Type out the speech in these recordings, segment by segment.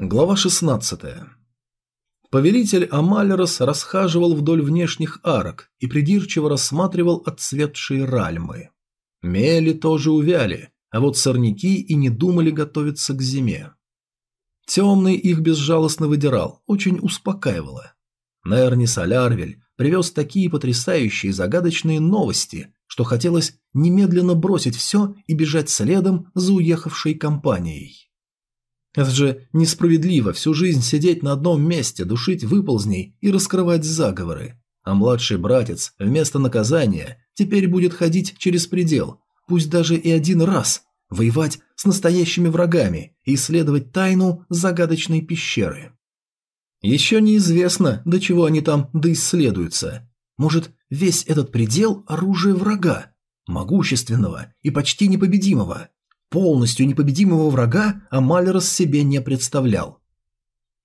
Глава 16. Повелитель Амалерос расхаживал вдоль внешних арок и придирчиво рассматривал отцветшие ральмы. Мели тоже увяли, а вот сорняки и не думали готовиться к зиме. Темный их безжалостно выдирал, очень успокаивало. Нерни Солярвель привез такие потрясающие загадочные новости, что хотелось немедленно бросить все и бежать следом за уехавшей компанией. Это же несправедливо всю жизнь сидеть на одном месте, душить выползней и раскрывать заговоры. А младший братец вместо наказания теперь будет ходить через предел, пусть даже и один раз, воевать с настоящими врагами и исследовать тайну загадочной пещеры. Еще неизвестно, до чего они там доисследуются. Может, весь этот предел – оружие врага, могущественного и почти непобедимого. Полностью непобедимого врага Амалерос себе не представлял.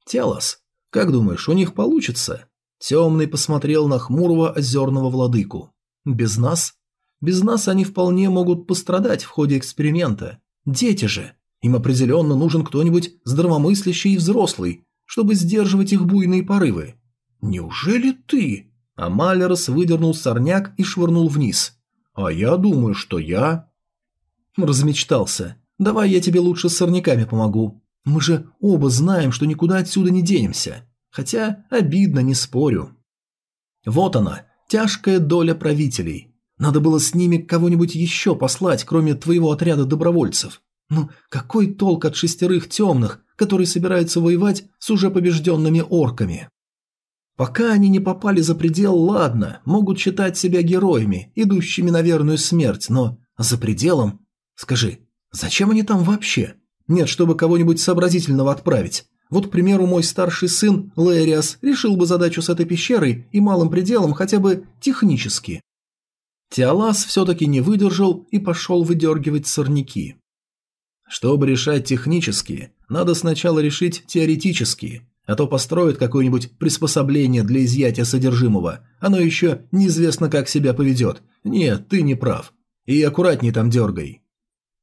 «Телос, как думаешь, у них получится?» Темный посмотрел на хмурого озерного владыку. «Без нас? Без нас они вполне могут пострадать в ходе эксперимента. Дети же. Им определенно нужен кто-нибудь здравомыслящий и взрослый, чтобы сдерживать их буйные порывы. Неужели ты?» Амалерос выдернул сорняк и швырнул вниз. «А я думаю, что я...» Размечтался. Давай я тебе лучше с сорняками помогу. Мы же оба знаем, что никуда отсюда не денемся. Хотя обидно, не спорю. Вот она, тяжкая доля правителей. Надо было с ними кого-нибудь еще послать, кроме твоего отряда добровольцев. Ну, какой толк от шестерых темных, которые собираются воевать с уже побежденными орками? Пока они не попали за предел, ладно, могут считать себя героями, идущими на верную смерть, но за пределом Скажи, зачем они там вообще? Нет, чтобы кого-нибудь сообразительного отправить. Вот, к примеру, мой старший сын, Лэриас, решил бы задачу с этой пещерой и малым пределом хотя бы технически. Теолас все-таки не выдержал и пошел выдергивать сорняки. Чтобы решать технически, надо сначала решить теоретически, а то построят какое-нибудь приспособление для изъятия содержимого, оно еще неизвестно как себя поведет. Нет, ты не прав. И аккуратней там дергай.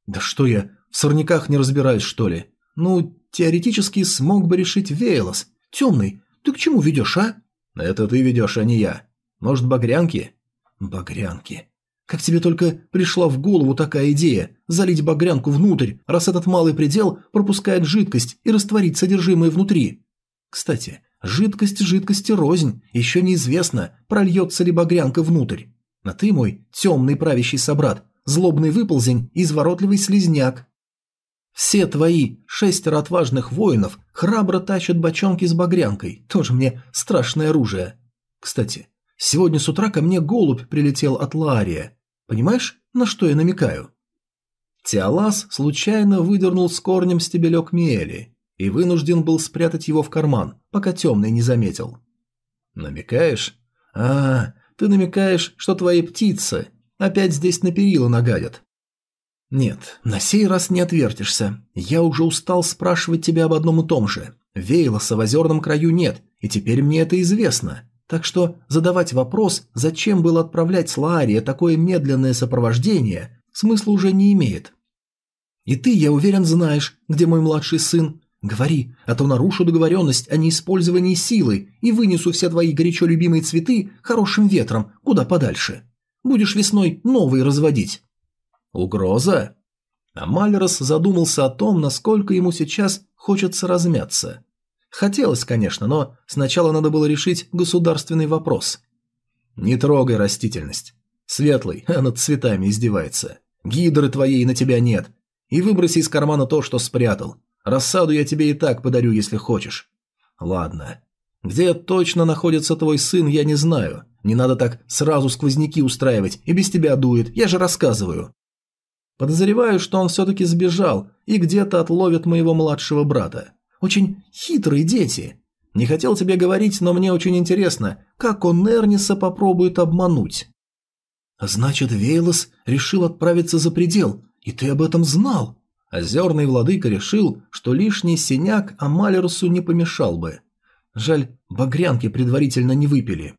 Да что я, в сорняках не разбираюсь, что ли? Ну, теоретически смог бы решить Вейлос. Темный, ты к чему ведешь, а? Это ты ведешь, а не я. Может, багрянки? Багрянки. Как тебе только пришла в голову такая идея – залить багрянку внутрь, раз этот малый предел пропускает жидкость и растворить содержимое внутри? Кстати, жидкость жидкости рознь, еще неизвестно, прольется ли багрянка внутрь. А ты, мой темный правящий собрат, злобный выползень и изворотливый слизняк. Все твои шестеро отважных воинов храбро тащат бочонки с багрянкой, тоже мне страшное оружие. Кстати, сегодня с утра ко мне голубь прилетел от Лария. Понимаешь, на что я намекаю? Теолас случайно выдернул с корнем стебелек миели и вынужден был спрятать его в карман, пока темный не заметил. Намекаешь? А, ты намекаешь, что твои птицы Опять здесь на перила нагадят. Нет, на сей раз не отвертишься. Я уже устал спрашивать тебя об одном и том же. Вейлоса в озерном краю нет, и теперь мне это известно. Так что задавать вопрос, зачем было отправлять с Лаария такое медленное сопровождение, смысла уже не имеет. И ты, я уверен, знаешь, где мой младший сын. Говори, а то нарушу договоренность о неиспользовании силы и вынесу все твои горячо любимые цветы хорошим ветром куда подальше. Будешь весной новые разводить». «Угроза?» А Мальрос задумался о том, насколько ему сейчас хочется размяться. Хотелось, конечно, но сначала надо было решить государственный вопрос. «Не трогай растительность. Светлый, над цветами издевается. Гидры твоей на тебя нет. И выброси из кармана то, что спрятал. Рассаду я тебе и так подарю, если хочешь. Ладно. Где точно находится твой сын, я не знаю. Не надо так сразу сквозняки устраивать, и без тебя дует, я же рассказываю. Подозреваю, что он все-таки сбежал и где-то отловит моего младшего брата. Очень хитрые дети. Не хотел тебе говорить, но мне очень интересно, как он Эрниса попробует обмануть. Значит, Вейлос решил отправиться за предел, и ты об этом знал. Озерный владыка решил, что лишний синяк Амалерусу не помешал бы. Жаль, багрянки предварительно не выпили.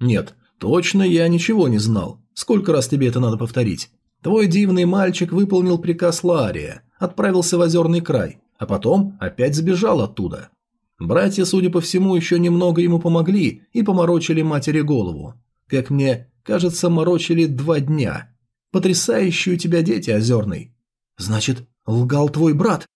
«Нет, точно я ничего не знал. Сколько раз тебе это надо повторить? Твой дивный мальчик выполнил приказ Лария, отправился в озерный край, а потом опять сбежал оттуда. Братья, судя по всему, еще немного ему помогли и поморочили матери голову. Как мне кажется, морочили два дня. Потрясающие у тебя дети, Озерный. Значит, лгал твой брат?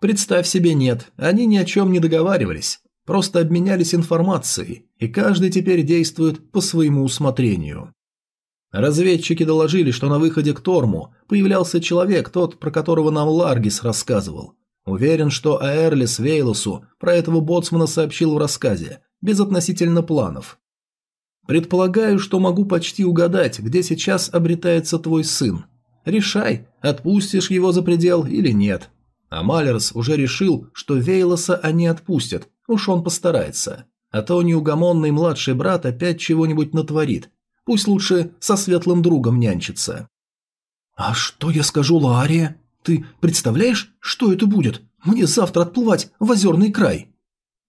Представь себе, нет, они ни о чем не договаривались. Просто обменялись информацией, и каждый теперь действует по своему усмотрению. Разведчики доложили, что на выходе к Торму появлялся человек, тот, про которого нам Ларгис рассказывал. Уверен, что Аэрлис Вейлосу про этого боцмана сообщил в рассказе, без относительно планов. Предполагаю, что могу почти угадать, где сейчас обретается твой сын. Решай, отпустишь его за предел или нет. А Малерс уже решил, что Вейлоса они отпустят, уж он постарается. А то неугомонный младший брат опять чего-нибудь натворит. Пусть лучше со светлым другом нянчится. «А что я скажу Лааре? Ты представляешь, что это будет? Мне завтра отплывать в озерный край».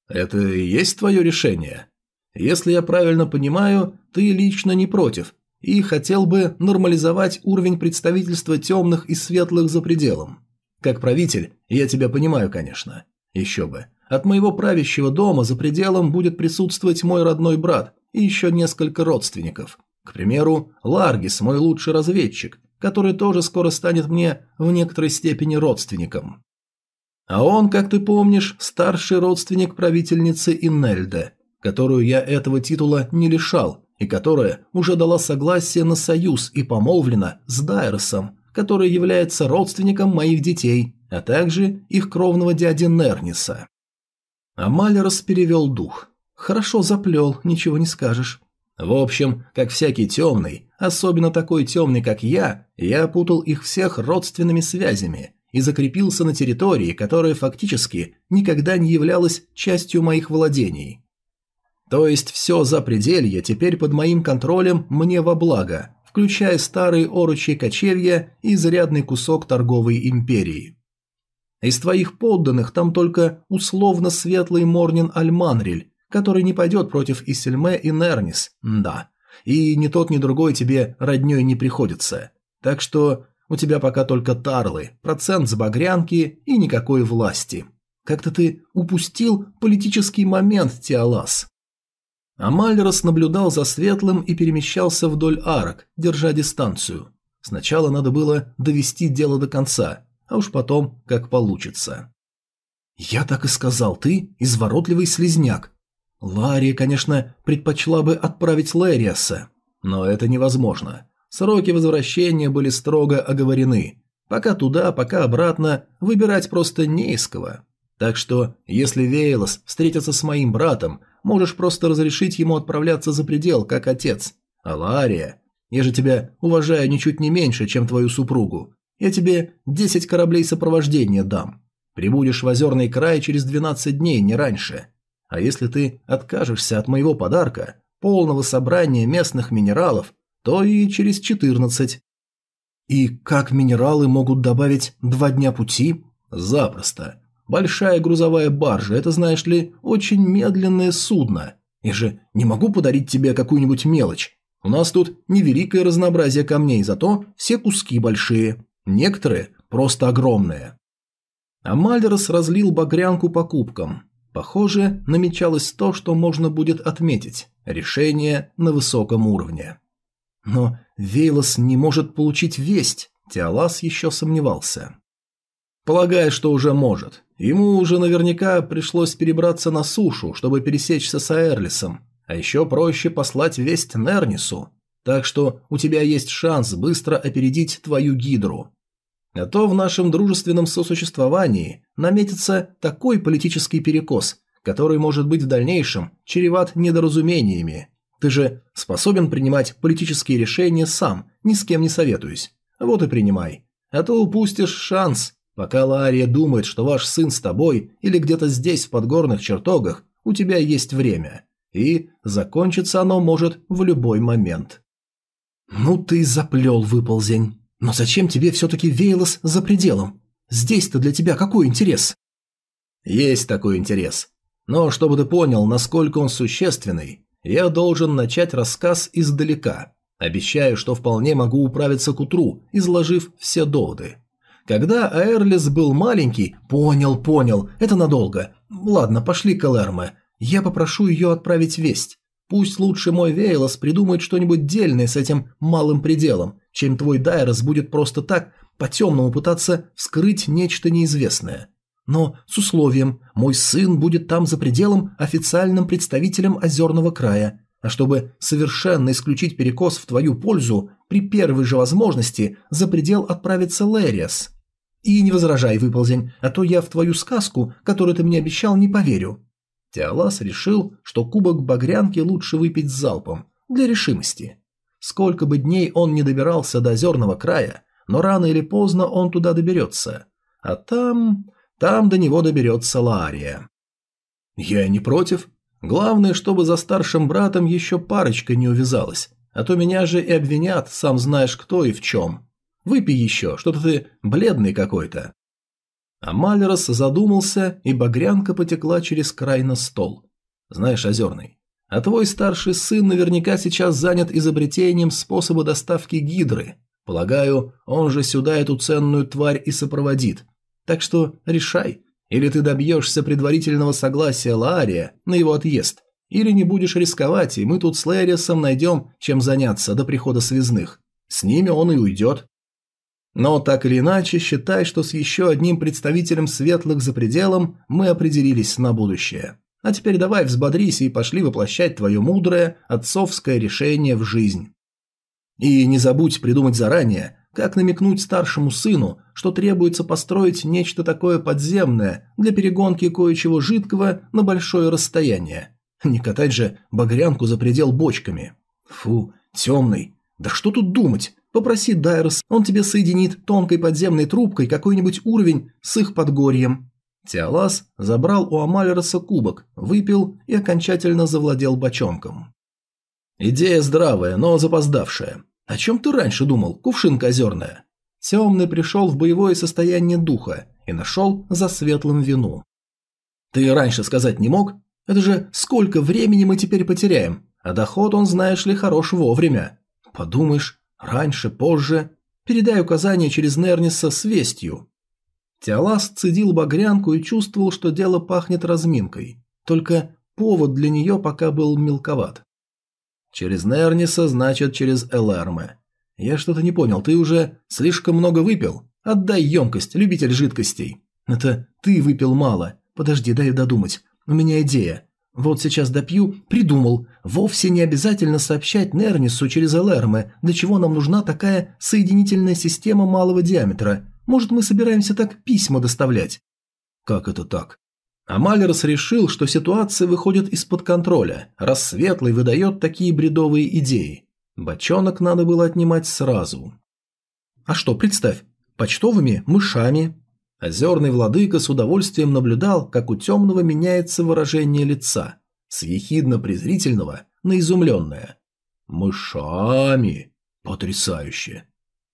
«Это и есть твое решение?» Если я правильно понимаю, ты лично не против и хотел бы нормализовать уровень представительства темных и светлых за пределом. Как правитель, я тебя понимаю, конечно. Еще бы. От моего правящего дома за пределом будет присутствовать мой родной брат и еще несколько родственников. К примеру, Ларгис, мой лучший разведчик, который тоже скоро станет мне в некоторой степени родственником. А он, как ты помнишь, старший родственник правительницы Иннельде, которую я этого титула не лишал, и которая уже дала согласие на союз и помолвлена с Дайросом, который является родственником моих детей, а также их кровного дяди Нерниса. Амалерос перевел дух. Хорошо заплел, ничего не скажешь. В общем, как всякий темный, особенно такой темный, как я, я путал их всех родственными связями и закрепился на территории, которая фактически никогда не являлась частью моих владений. То есть все запределье теперь под моим контролем мне во благо, включая старые оручьи кочевья и изрядный кусок торговой империи. Из твоих подданных там только условно светлый Морнин Альманриль, который не пойдет против Исельме и Нернис, да. И ни тот, ни другой тебе родней не приходится. Так что у тебя пока только тарлы, процент с багрянки и никакой власти. Как-то ты упустил политический момент, Тиалас. Амальрос наблюдал за Светлым и перемещался вдоль арок, держа дистанцию. Сначала надо было довести дело до конца, а уж потом как получится. «Я так и сказал, ты изворотливый слезняк. Лария, конечно, предпочла бы отправить Лэриаса, но это невозможно. Сроки возвращения были строго оговорены. Пока туда, пока обратно, выбирать просто не из кого. Так что, если Вейлос встретится с моим братом, можешь просто разрешить ему отправляться за предел, как отец. А Лария, я же тебя уважаю ничуть не меньше, чем твою супругу. Я тебе 10 кораблей сопровождения дам. Прибудешь в озерный край через 12 дней, не раньше. А если ты откажешься от моего подарка, полного собрания местных минералов, то и через 14. И как минералы могут добавить два дня пути? Запросто. Большая грузовая баржа – это, знаешь ли, очень медленное судно. Я же не могу подарить тебе какую-нибудь мелочь. У нас тут невеликое разнообразие камней, зато все куски большие. Некоторые просто огромные. Амальдерс разлил багрянку по кубкам. Похоже, намечалось то, что можно будет отметить. Решение на высоком уровне. Но Вейлос не может получить весть. Теолас еще сомневался. Полагая, что уже может. Ему уже наверняка пришлось перебраться на сушу, чтобы пересечься с Аэрлисом. А еще проще послать весть Нернису. Так что у тебя есть шанс быстро опередить твою гидру. А то в нашем дружественном сосуществовании наметится такой политический перекос, который может быть в дальнейшем чреват недоразумениями. Ты же способен принимать политические решения сам, ни с кем не советуясь. Вот и принимай. А то упустишь шанс Пока Лария думает, что ваш сын с тобой или где-то здесь в подгорных чертогах, у тебя есть время. И закончиться оно может в любой момент. Ну ты заплел, выползень. Но зачем тебе все-таки Вейлос за пределом? Здесь-то для тебя какой интерес? Есть такой интерес. Но чтобы ты понял, насколько он существенный, я должен начать рассказ издалека. Обещаю, что вполне могу управиться к утру, изложив все доводы. Когда Аэрлис был маленький... Понял, понял, это надолго. Ладно, пошли к Элэрме. Я попрошу ее отправить весть. Пусть лучше мой Вейлос придумает что-нибудь дельное с этим малым пределом, чем твой Дайрос будет просто так по-темному пытаться вскрыть нечто неизвестное. Но с условием, мой сын будет там за пределом официальным представителем Озерного края, а чтобы совершенно исключить перекос в твою пользу, при первой же возможности за предел отправится Лэриас. И не возражай, выползень, а то я в твою сказку, которую ты мне обещал, не поверю. Теолас решил, что кубок багрянки лучше выпить залпом, для решимости. Сколько бы дней он не добирался до озерного края, но рано или поздно он туда доберется. А там... там до него доберется Лария. Я не против. Главное, чтобы за старшим братом еще парочка не увязалась, а то меня же и обвинят, сам знаешь кто и в чем. Выпей еще, что-то ты бледный какой-то. А Малерос задумался, и багрянка потекла через край на стол. Знаешь, Озерный, а твой старший сын наверняка сейчас занят изобретением способа доставки гидры. Полагаю, он же сюда эту ценную тварь и сопроводит. Так что решай, или ты добьешься предварительного согласия Лаария на его отъезд, или не будешь рисковать, и мы тут с Лэриасом найдем, чем заняться до прихода связных. С ними он и уйдет. Но так или иначе, считай, что с еще одним представителем светлых за пределом мы определились на будущее. А теперь давай взбодрись и пошли воплощать твое мудрое отцовское решение в жизнь. И не забудь придумать заранее, как намекнуть старшему сыну, что требуется построить нечто такое подземное для перегонки кое-чего жидкого на большое расстояние. Не катать же багрянку за предел бочками. Фу, темный. Да что тут думать? Попроси Дайрос, он тебе соединит тонкой подземной трубкой какой-нибудь уровень с их подгорьем. Теолас забрал у Амалероса кубок, выпил и окончательно завладел бочонком. Идея здравая, но запоздавшая. О чем ты раньше думал, кувшинка озерная? Темный пришел в боевое состояние духа и нашел за светлым вину. Ты раньше сказать не мог? Это же сколько времени мы теперь потеряем, а доход он, знаешь ли, хорош вовремя. Подумаешь, Раньше, позже. Передай указание через Нерниса с вестью. Теолас цедил багрянку и чувствовал, что дело пахнет разминкой. Только повод для нее пока был мелковат. Через Нерниса, значит, через Элэрме. Я что-то не понял, ты уже слишком много выпил? Отдай емкость, любитель жидкостей. Это ты выпил мало. Подожди, дай додумать. У меня идея. Вот сейчас допью, придумал. Вовсе не обязательно сообщать Нернису через Элэрме, для чего нам нужна такая соединительная система малого диаметра. Может, мы собираемся так письма доставлять? Как это так? Амалерс решил, что ситуация выходит из-под контроля, раз Светлый выдает такие бредовые идеи. Бочонок надо было отнимать сразу. А что, представь, почтовыми мышами, Озерный владыка с удовольствием наблюдал, как у темного меняется выражение лица, с ехидно-презрительного на изумленное. «Мышами! Потрясающе!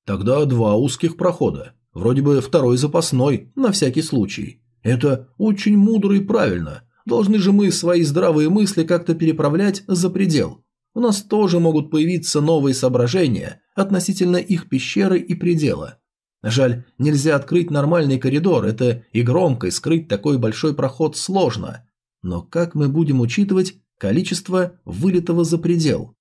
Тогда два узких прохода, вроде бы второй запасной, на всякий случай. Это очень мудро и правильно. Должны же мы свои здравые мысли как-то переправлять за предел. У нас тоже могут появиться новые соображения относительно их пещеры и предела. Жаль, нельзя открыть нормальный коридор, это и громко, и скрыть такой большой проход сложно. Но как мы будем учитывать количество вылетого за предел?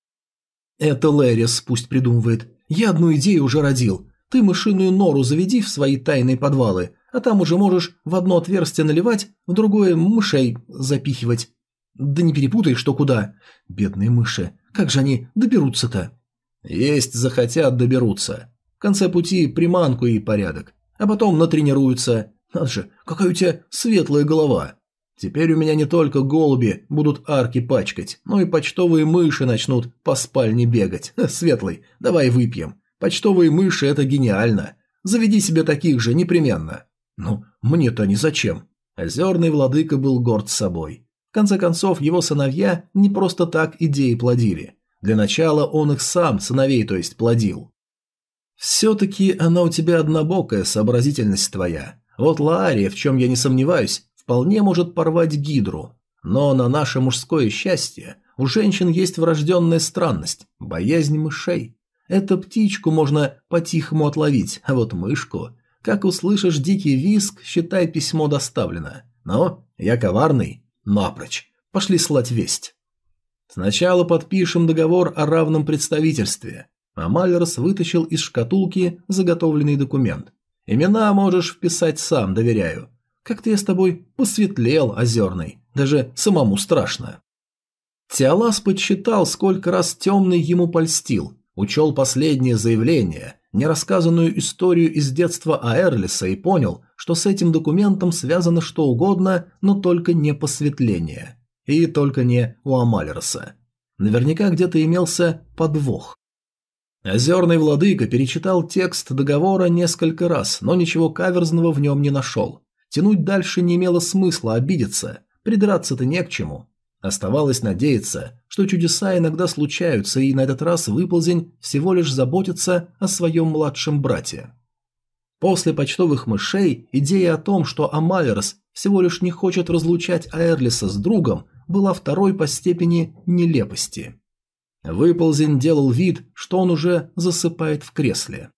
Это Лэрис пусть придумывает. Я одну идею уже родил. Ты мышиную нору заведи в свои тайные подвалы, а там уже можешь в одно отверстие наливать, в другое мышей запихивать. Да не перепутай, что куда. Бедные мыши, как же они доберутся-то? Есть захотят, доберутся. В конце пути приманку и порядок. А потом натренируются. Надо же, какая у тебя светлая голова. Теперь у меня не только голуби будут арки пачкать, но и почтовые мыши начнут по спальне бегать. Светлый, давай выпьем. Почтовые мыши – это гениально. Заведи себе таких же непременно. Ну, мне-то они зачем? Озерный владыка был горд собой. В конце концов, его сыновья не просто так идеи плодили. Для начала он их сам, сыновей то есть, плодил. Все-таки она у тебя однобокая, сообразительность твоя. Вот Лаария, в чем я не сомневаюсь, вполне может порвать гидру. Но на наше мужское счастье у женщин есть врожденная странность – боязнь мышей. Эту птичку можно по-тихому отловить, а вот мышку... Как услышишь дикий виск, считай письмо доставлено. Но я коварный, напрочь. Пошли слать весть. Сначала подпишем договор о равном представительстве. Амалерс вытащил из шкатулки заготовленный документ. Имена можешь вписать сам, доверяю. Как-то я с тобой посветлел, озерный. Даже самому страшно. Тиалас подсчитал, сколько раз темный ему польстил, учел последнее заявление, нерассказанную историю из детства Аэрлиса и понял, что с этим документом связано что угодно, но только не посветление. И только не у Амалерса. Наверняка где-то имелся подвох. Озерный владыка перечитал текст договора несколько раз, но ничего каверзного в нем не нашел. Тянуть дальше не имело смысла обидеться, придраться-то не к чему. Оставалось надеяться, что чудеса иногда случаются, и на этот раз выползень всего лишь заботится о своем младшем брате. После почтовых мышей идея о том, что Амалерс всего лишь не хочет разлучать Аэрлиса с другом, была второй по степени нелепости. Выползень делал вид, что он уже засыпает в кресле.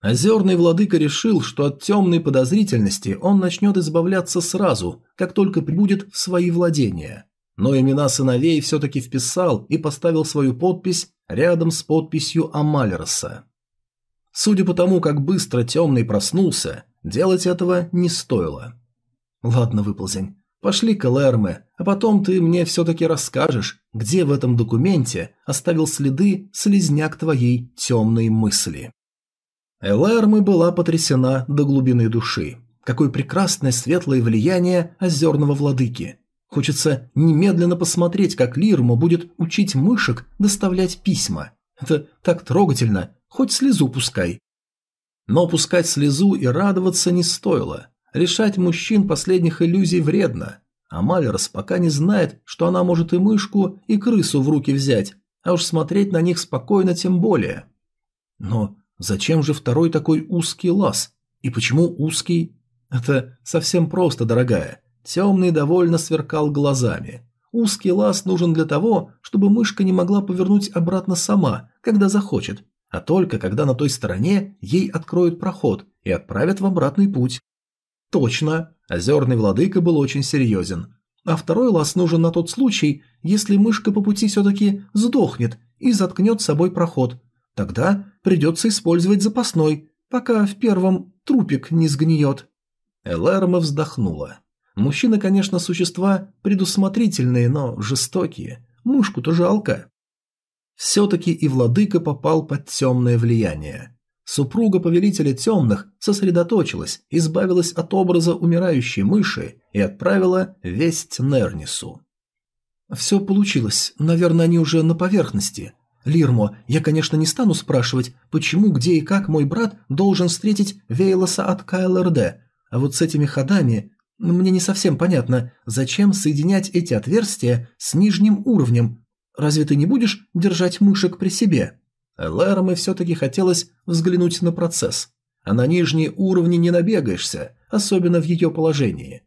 Озерный владыка решил, что от темной подозрительности он начнет избавляться сразу, как только прибудет в свои владения – но имена сыновей все-таки вписал и поставил свою подпись рядом с подписью Амалерса. Судя по тому, как быстро темный проснулся, делать этого не стоило. «Ладно, выползень, пошли к а потом ты мне все-таки расскажешь, где в этом документе оставил следы слезняк твоей темной мысли». Элэрме была потрясена до глубины души. Какое прекрасное светлое влияние озерного владыки. Хочется немедленно посмотреть, как Лирма будет учить мышек доставлять письма. Это так трогательно, хоть слезу пускай. Но пускать слезу и радоваться не стоило. Решать мужчин последних иллюзий вредно. А Малерс пока не знает, что она может и мышку, и крысу в руки взять, а уж смотреть на них спокойно тем более. Но зачем же второй такой узкий лаз? И почему узкий? Это совсем просто, дорогая. Темный довольно сверкал глазами. Узкий лаз нужен для того, чтобы мышка не могла повернуть обратно сама, когда захочет, а только когда на той стороне ей откроют проход и отправят в обратный путь. Точно, озерный владыка был очень серьезен. А второй лаз нужен на тот случай, если мышка по пути все-таки сдохнет и заткнет собой проход. Тогда придется использовать запасной, пока в первом трупик не сгниет. Элэрма вздохнула. Мужчины, конечно, существа предусмотрительные, но жестокие. Мышку-то жалко. Все-таки и владыка попал под темное влияние. Супруга повелителя темных сосредоточилась, избавилась от образа умирающей мыши и отправила весть Нернису. «Все получилось. Наверное, они уже на поверхности. Лирмо, я, конечно, не стану спрашивать, почему, где и как мой брат должен встретить Вейлоса от КЛРД, а вот с этими ходами мне не совсем понятно, зачем соединять эти отверстия с нижним уровнем. Разве ты не будешь держать мышек при себе? Лэраме все-таки хотелось взглянуть на процесс. А на нижние уровни не набегаешься, особенно в ее положении.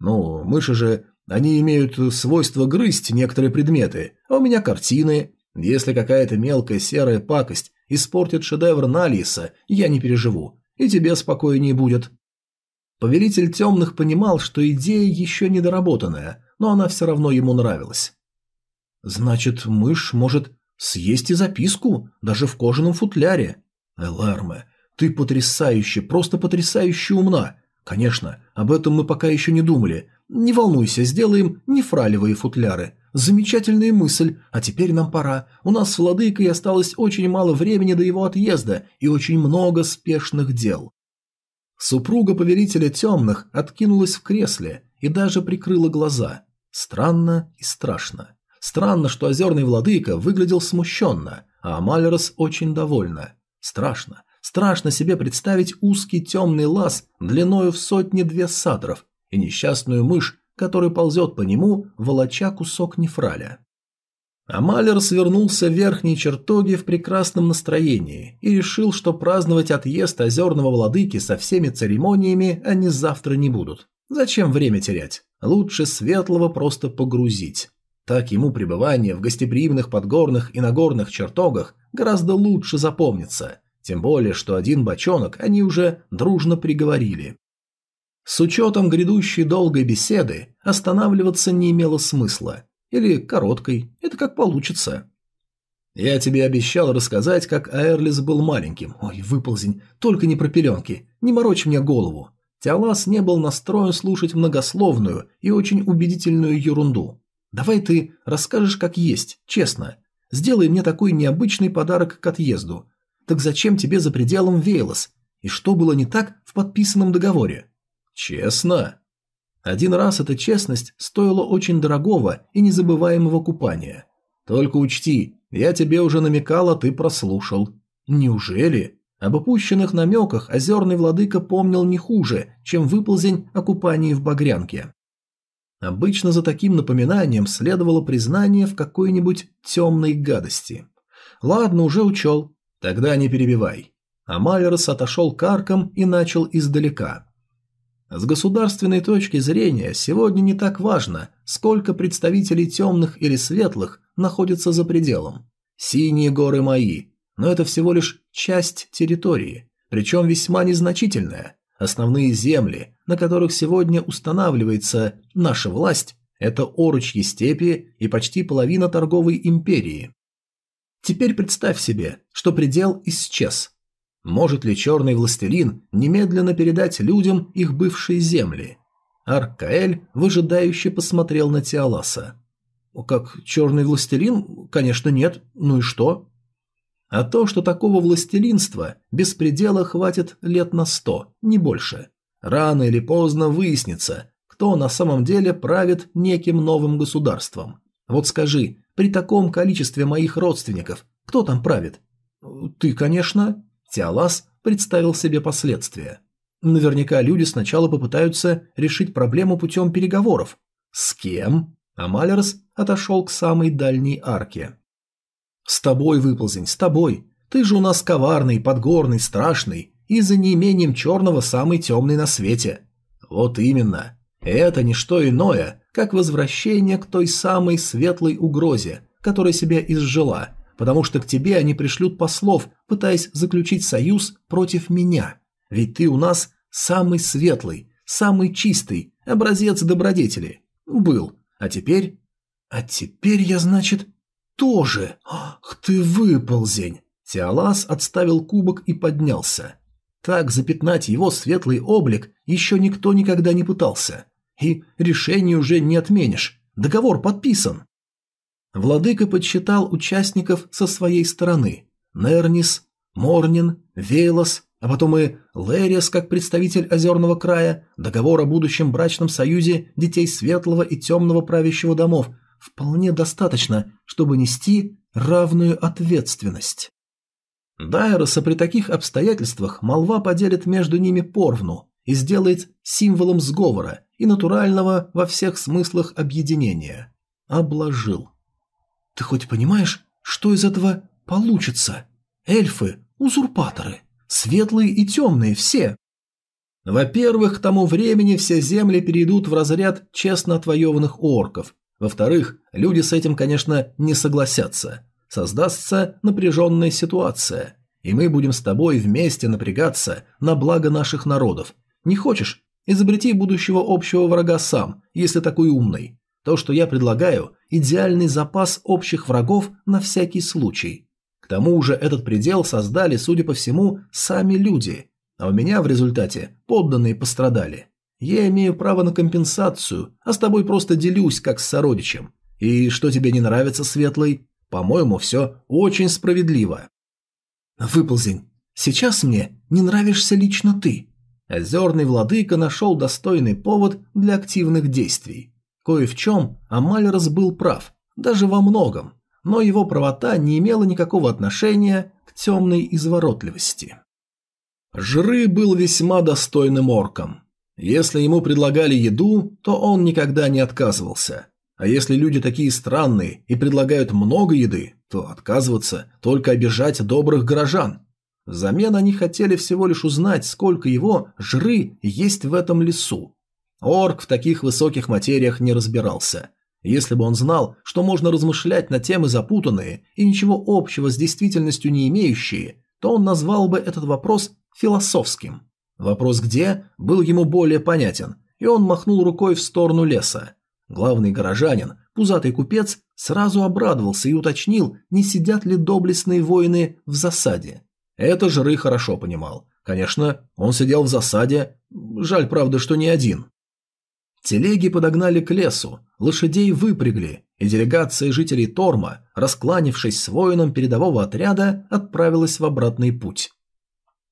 Ну, мыши же, они имеют свойство грызть некоторые предметы, а у меня картины. Если какая-то мелкая серая пакость испортит шедевр Налиса, я не переживу, и тебе спокойнее будет. Повелитель темных понимал, что идея еще недоработанная, но она все равно ему нравилась. «Значит, мышь может съесть и записку, даже в кожаном футляре. Эларме, ты потрясающе, просто потрясающе умна. Конечно, об этом мы пока еще не думали. Не волнуйся, сделаем нефралевые футляры. Замечательная мысль, а теперь нам пора. У нас с владыкой осталось очень мало времени до его отъезда и очень много спешных дел. Супруга повелителя темных откинулась в кресле и даже прикрыла глаза. Странно и страшно. Странно, что озерный владыка выглядел смущенно, а Амалерос очень довольна. Страшно. Страшно себе представить узкий темный лаз длиною в сотни-две сатров и несчастную мышь, которая ползет по нему, волоча кусок нефраля. Амалер свернулся в верхней чертоге в прекрасном настроении и решил, что праздновать отъезд озерного владыки со всеми церемониями они завтра не будут. Зачем время терять? Лучше светлого просто погрузить. Так ему пребывание в гостеприимных подгорных и нагорных чертогах гораздо лучше запомнится, Тем более, что один бочонок они уже дружно приговорили. С учетом грядущей долгой беседы останавливаться не имело смысла. Или короткой, это как получится. Я тебе обещал рассказать, как Аэрлис был маленьким. Ой, выползень, только не про пеленки, не морочь мне голову. Теолас не был настроен слушать многословную и очень убедительную ерунду. Давай ты расскажешь как есть, честно. Сделай мне такой необычный подарок к отъезду. Так зачем тебе за пределом Вейлос? И что было не так в подписанном договоре? Честно? Один раз эта честность стоила очень дорогого и незабываемого купания. Только учти, я тебе уже намекал, а ты прослушал. Неужели? Об упущенных намеках озерный владыка помнил не хуже, чем выползень о купании в Багрянке. Обычно за таким напоминанием следовало признание в какой-нибудь темной гадости. Ладно, уже учел. Тогда не перебивай. Амалерос отошел к аркам и начал издалека. С государственной точки зрения сегодня не так важно, сколько представителей темных или светлых находится за пределом. Синие горы мои, но это всего лишь часть территории, причем весьма незначительная. Основные земли, на которых сегодня устанавливается наша власть, это орочьи степи и почти половина торговой империи. Теперь представь себе, что предел исчез. Может ли черный властелин немедленно передать людям их бывшие земли? Аркаэль выжидающе посмотрел на Тиаласа. «Как черный властелин? Конечно, нет. Ну и что?» А то, что такого властелинства без предела хватит лет на сто, не больше. Рано или поздно выяснится, кто на самом деле правит неким новым государством. Вот скажи, при таком количестве моих родственников, кто там правит? Ты, конечно. Тиалас представил себе последствия. Наверняка люди сначала попытаются решить проблему путем переговоров. С кем? Амалерс отошел к самой дальней арке. «С тобой, выползень, с тобой. Ты же у нас коварный, подгорный, страшный и за неимением черного самый темный на свете». «Вот именно. Это не что иное, как возвращение к той самой светлой угрозе, которая себя изжила, потому что к тебе они пришлют послов, пытаясь заключить союз против меня. Ведь ты у нас самый светлый, самый чистый, образец добродетели. Был. А теперь... А теперь я, значит, тоже! Ах ты выползень!» Тиалас отставил кубок и поднялся. Так запятнать его светлый облик еще никто никогда не пытался. И решение уже не отменишь. Договор подписан. Владыка подсчитал участников со своей стороны. Нернис, Морнин, Вейлос, а потом и Лерис как представитель Озерного края, договор о будущем брачном союзе детей светлого и темного правящего домов, вполне достаточно, чтобы нести равную ответственность. Дайроса при таких обстоятельствах молва поделит между ними порвну и сделает символом сговора и натурального во всех смыслах объединения. Обложил. Ты хоть понимаешь, что из этого получится? Эльфы, узурпаторы, светлые и темные все. Во-первых, к тому времени все земли перейдут в разряд честно отвоеванных орков, во-вторых, люди с этим, конечно, не согласятся. Создастся напряженная ситуация, и мы будем с тобой вместе напрягаться на благо наших народов. Не хочешь? Изобрети будущего общего врага сам, если такой умный. То, что я предлагаю, идеальный запас общих врагов на всякий случай. К тому же этот предел создали, судя по всему, сами люди, а у меня в результате подданные пострадали. Я имею право на компенсацию, а с тобой просто делюсь, как с сородичем. И что тебе не нравится, Светлый? По-моему, все очень справедливо. Выползень, сейчас мне не нравишься лично ты. Озерный владыка нашел достойный повод для активных действий. Кое в чем Амальрос был прав, даже во многом, но его правота не имела никакого отношения к темной изворотливости. Жры был весьма достойным орком. Если ему предлагали еду, то он никогда не отказывался. А если люди такие странные и предлагают много еды, то отказываться только обижать добрых горожан. Взамен они хотели всего лишь узнать, сколько его жры есть в этом лесу. Орк в таких высоких материях не разбирался. Если бы он знал, что можно размышлять на темы запутанные и ничего общего с действительностью не имеющие, то он назвал бы этот вопрос философским. Вопрос «где» был ему более понятен, и он махнул рукой в сторону леса. Главный горожанин, пузатый купец, сразу обрадовался и уточнил, не сидят ли доблестные воины в засаде. Это Жры хорошо понимал. Конечно, он сидел в засаде, жаль, правда, что не один. Телеги подогнали к лесу, лошадей выпрягли, и делегация жителей Торма, раскланившись с воином передового отряда, отправилась в обратный путь.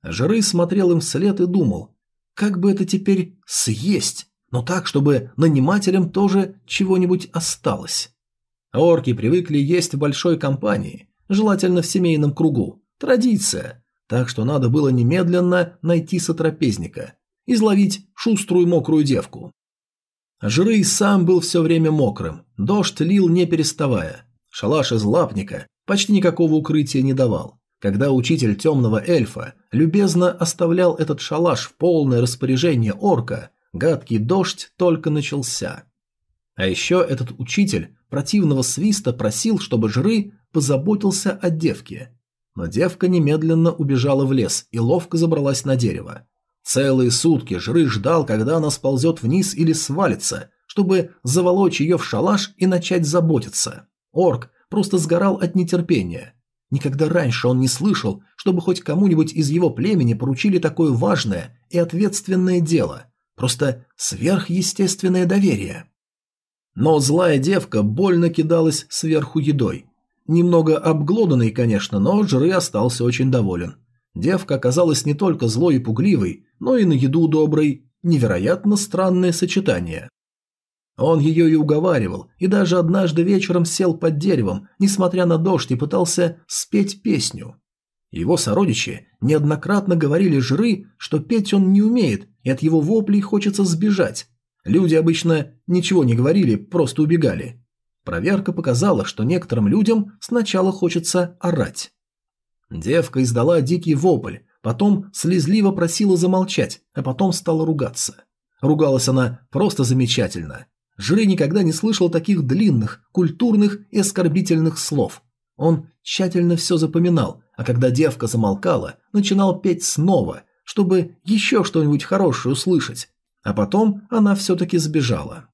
Жры смотрел им вслед и думал, как бы это теперь съесть, но так, чтобы нанимателям тоже чего-нибудь осталось. Орки привыкли есть в большой компании, желательно в семейном кругу. Традиция. Так что надо было немедленно найти сотрапезника. Изловить шуструю мокрую девку. Жрый сам был все время мокрым, дождь лил не переставая. Шалаш из лапника почти никакого укрытия не давал. Когда учитель темного эльфа любезно оставлял этот шалаш в полное распоряжение орка, гадкий дождь только начался. А еще этот учитель противного свиста просил, чтобы Жры позаботился о девке. Но девка немедленно убежала в лес и ловко забралась на дерево. Целые сутки Жры ждал, когда она сползет вниз или свалится, чтобы заволочь ее в шалаш и начать заботиться. Орк просто сгорал от нетерпения. Никогда раньше он не слышал, чтобы хоть кому-нибудь из его племени поручили такое важное и ответственное дело. Просто сверхъестественное доверие. Но злая девка больно кидалась сверху едой. Немного обглоданный, конечно, но Жры остался очень доволен. Девка оказалась не только злой и пугливой, но и на еду доброй. Невероятно странное сочетание. Он ее и уговаривал, и даже однажды вечером сел под деревом, несмотря на дождь, и пытался спеть песню. Его сородичи неоднократно говорили Жры, что петь он не умеет, и от его воплей хочется сбежать. Люди обычно ничего не говорили, просто убегали. Проверка показала, что некоторым людям сначала хочется орать. Девка издала дикий вопль, потом слезливо просила замолчать, а потом стала ругаться. Ругалась она просто замечательно. Жры никогда не слышал таких длинных, культурных и оскорбительных слов. Он тщательно все запоминал, а когда девка замолкала, начинал петь снова, чтобы еще что-нибудь хорошее услышать. А потом она все-таки сбежала.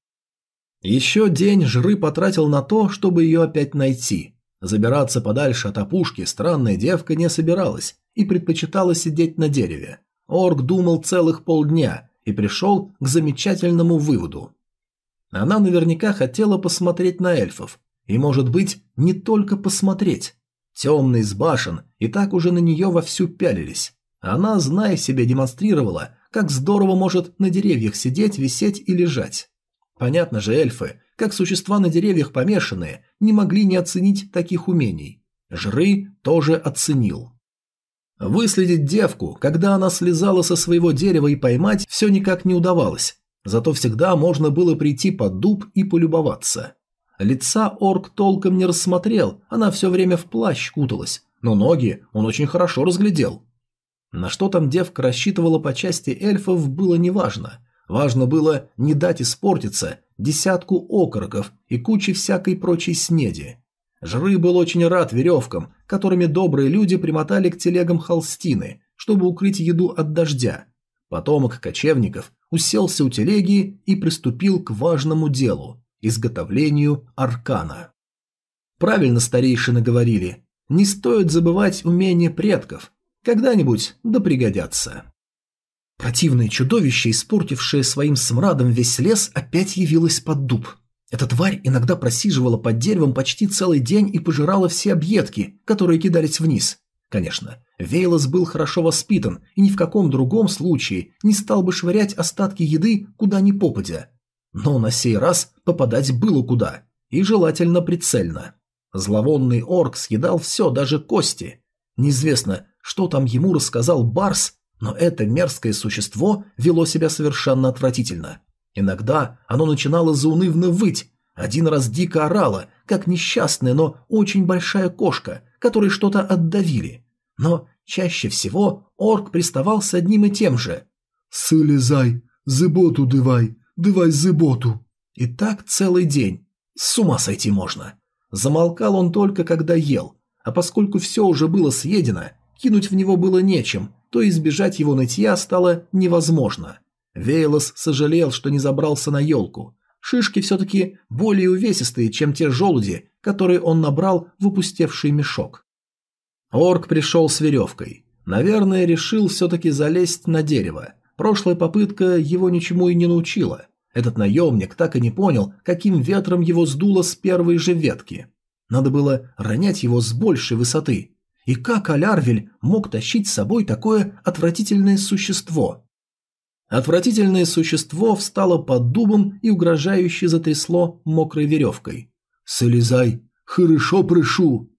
Еще день Жры потратил на то, чтобы ее опять найти. Забираться подальше от опушки странная девка не собиралась и предпочитала сидеть на дереве. Орк думал целых полдня и пришел к замечательному выводу. Она наверняка хотела посмотреть на эльфов. И, может быть, не только посмотреть. Темный с башен и так уже на нее вовсю пялились. Она, зная себе, демонстрировала, как здорово может на деревьях сидеть, висеть и лежать. Понятно же, эльфы как существа на деревьях помешанные, не могли не оценить таких умений. Жры тоже оценил. Выследить девку, когда она слезала со своего дерева и поймать, все никак не удавалось. Зато всегда можно было прийти под дуб и полюбоваться. Лица орк толком не рассмотрел, она все время в плащ куталась, но ноги он очень хорошо разглядел. На что там девка рассчитывала по части эльфов было неважно. Важно было не дать испортиться десятку окороков и кучи всякой прочей снеди. Жры был очень рад веревкам, которыми добрые люди примотали к телегам холстины, чтобы укрыть еду от дождя. Потомок кочевников уселся у телеги и приступил к важному делу – изготовлению аркана. Правильно старейшины говорили, не стоит забывать умения предков, когда-нибудь да пригодятся. Противное чудовище, испортившее своим смрадом весь лес, опять явилось под дуб. Эта тварь иногда просиживала под деревом почти целый день и пожирала все объедки, которые кидались вниз. Конечно, Вейлос был хорошо воспитан и ни в каком другом случае не стал бы швырять остатки еды куда ни попадя. Но на сей раз попадать было куда, и желательно прицельно. Зловонный орк съедал все, даже кости. Неизвестно, что там ему рассказал Барс, но это мерзкое существо вело себя совершенно отвратительно. Иногда оно начинало заунывно выть, один раз дико орало, как несчастная, но очень большая кошка, которой что-то отдавили. Но чаще всего орк приставал с одним и тем же. «Слезай, зыботу дывай, дывай зыботу». И так целый день. С ума сойти можно. Замолкал он только, когда ел, а поскольку все уже было съедено, кинуть в него было нечем, то избежать его нытья стало невозможно. Вейлос сожалел, что не забрался на елку. Шишки все-таки более увесистые, чем те желуди, которые он набрал в упустевший мешок. Орк пришел с веревкой. Наверное, решил все-таки залезть на дерево. Прошлая попытка его ничему и не научила. Этот наемник так и не понял, каким ветром его сдуло с первой же ветки. Надо было ронять его с большей высоты. И как Алярвель мог тащить с собой такое отвратительное существо? Отвратительное существо встало под дубом и угрожающе затрясло мокрой веревкой. «Слезай! Хорошо прышу!»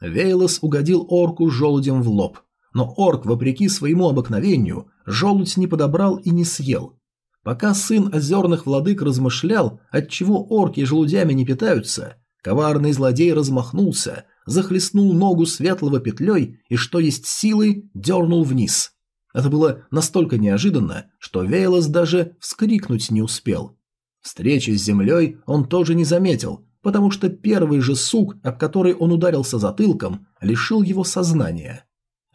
Вейлос угодил орку желудем в лоб. Но орк, вопреки своему обыкновению, желудь не подобрал и не съел. Пока сын озерных владык размышлял, отчего орки желудями не питаются, коварный злодей размахнулся, захлестнул ногу светлого петлей и, что есть силы, дернул вниз. Это было настолько неожиданно, что Вейлос даже вскрикнуть не успел. Встречи с землей он тоже не заметил, потому что первый же сук, об который он ударился затылком, лишил его сознания.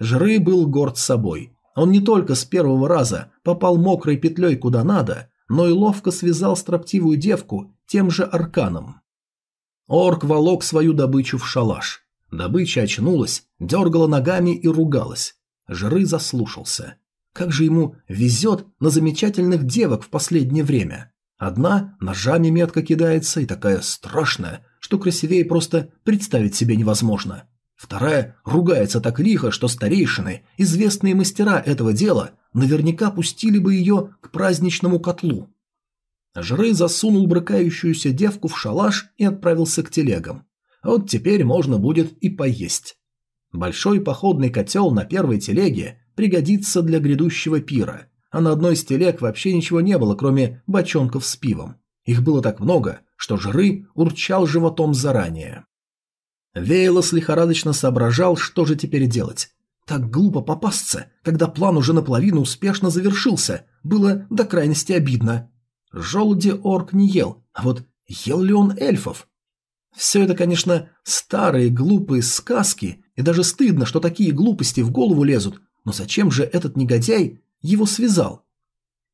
Жры был горд собой. Он не только с первого раза попал мокрой петлей куда надо, но и ловко связал строптивую девку тем же арканом. Орк волок свою добычу в шалаш. Добыча очнулась, дергала ногами и ругалась. Жры заслушался. Как же ему везет на замечательных девок в последнее время. Одна ножами метко кидается и такая страшная, что красивее просто представить себе невозможно. Вторая ругается так лихо, что старейшины, известные мастера этого дела, наверняка пустили бы ее к праздничному котлу. Жры засунул брыкающуюся девку в шалаш и отправился к телегам. Вот теперь можно будет и поесть. Большой походный котел на первой телеге пригодится для грядущего пира, а на одной из телег вообще ничего не было, кроме бочонков с пивом. Их было так много, что жры урчал животом заранее. Вейлос лихорадочно соображал, что же теперь делать. Так глупо попасться, когда план уже наполовину успешно завершился, было до крайности обидно. Желуди орк не ел, а вот ел ли он эльфов? Все это, конечно, старые глупые сказки, и даже стыдно, что такие глупости в голову лезут, но зачем же этот негодяй его связал?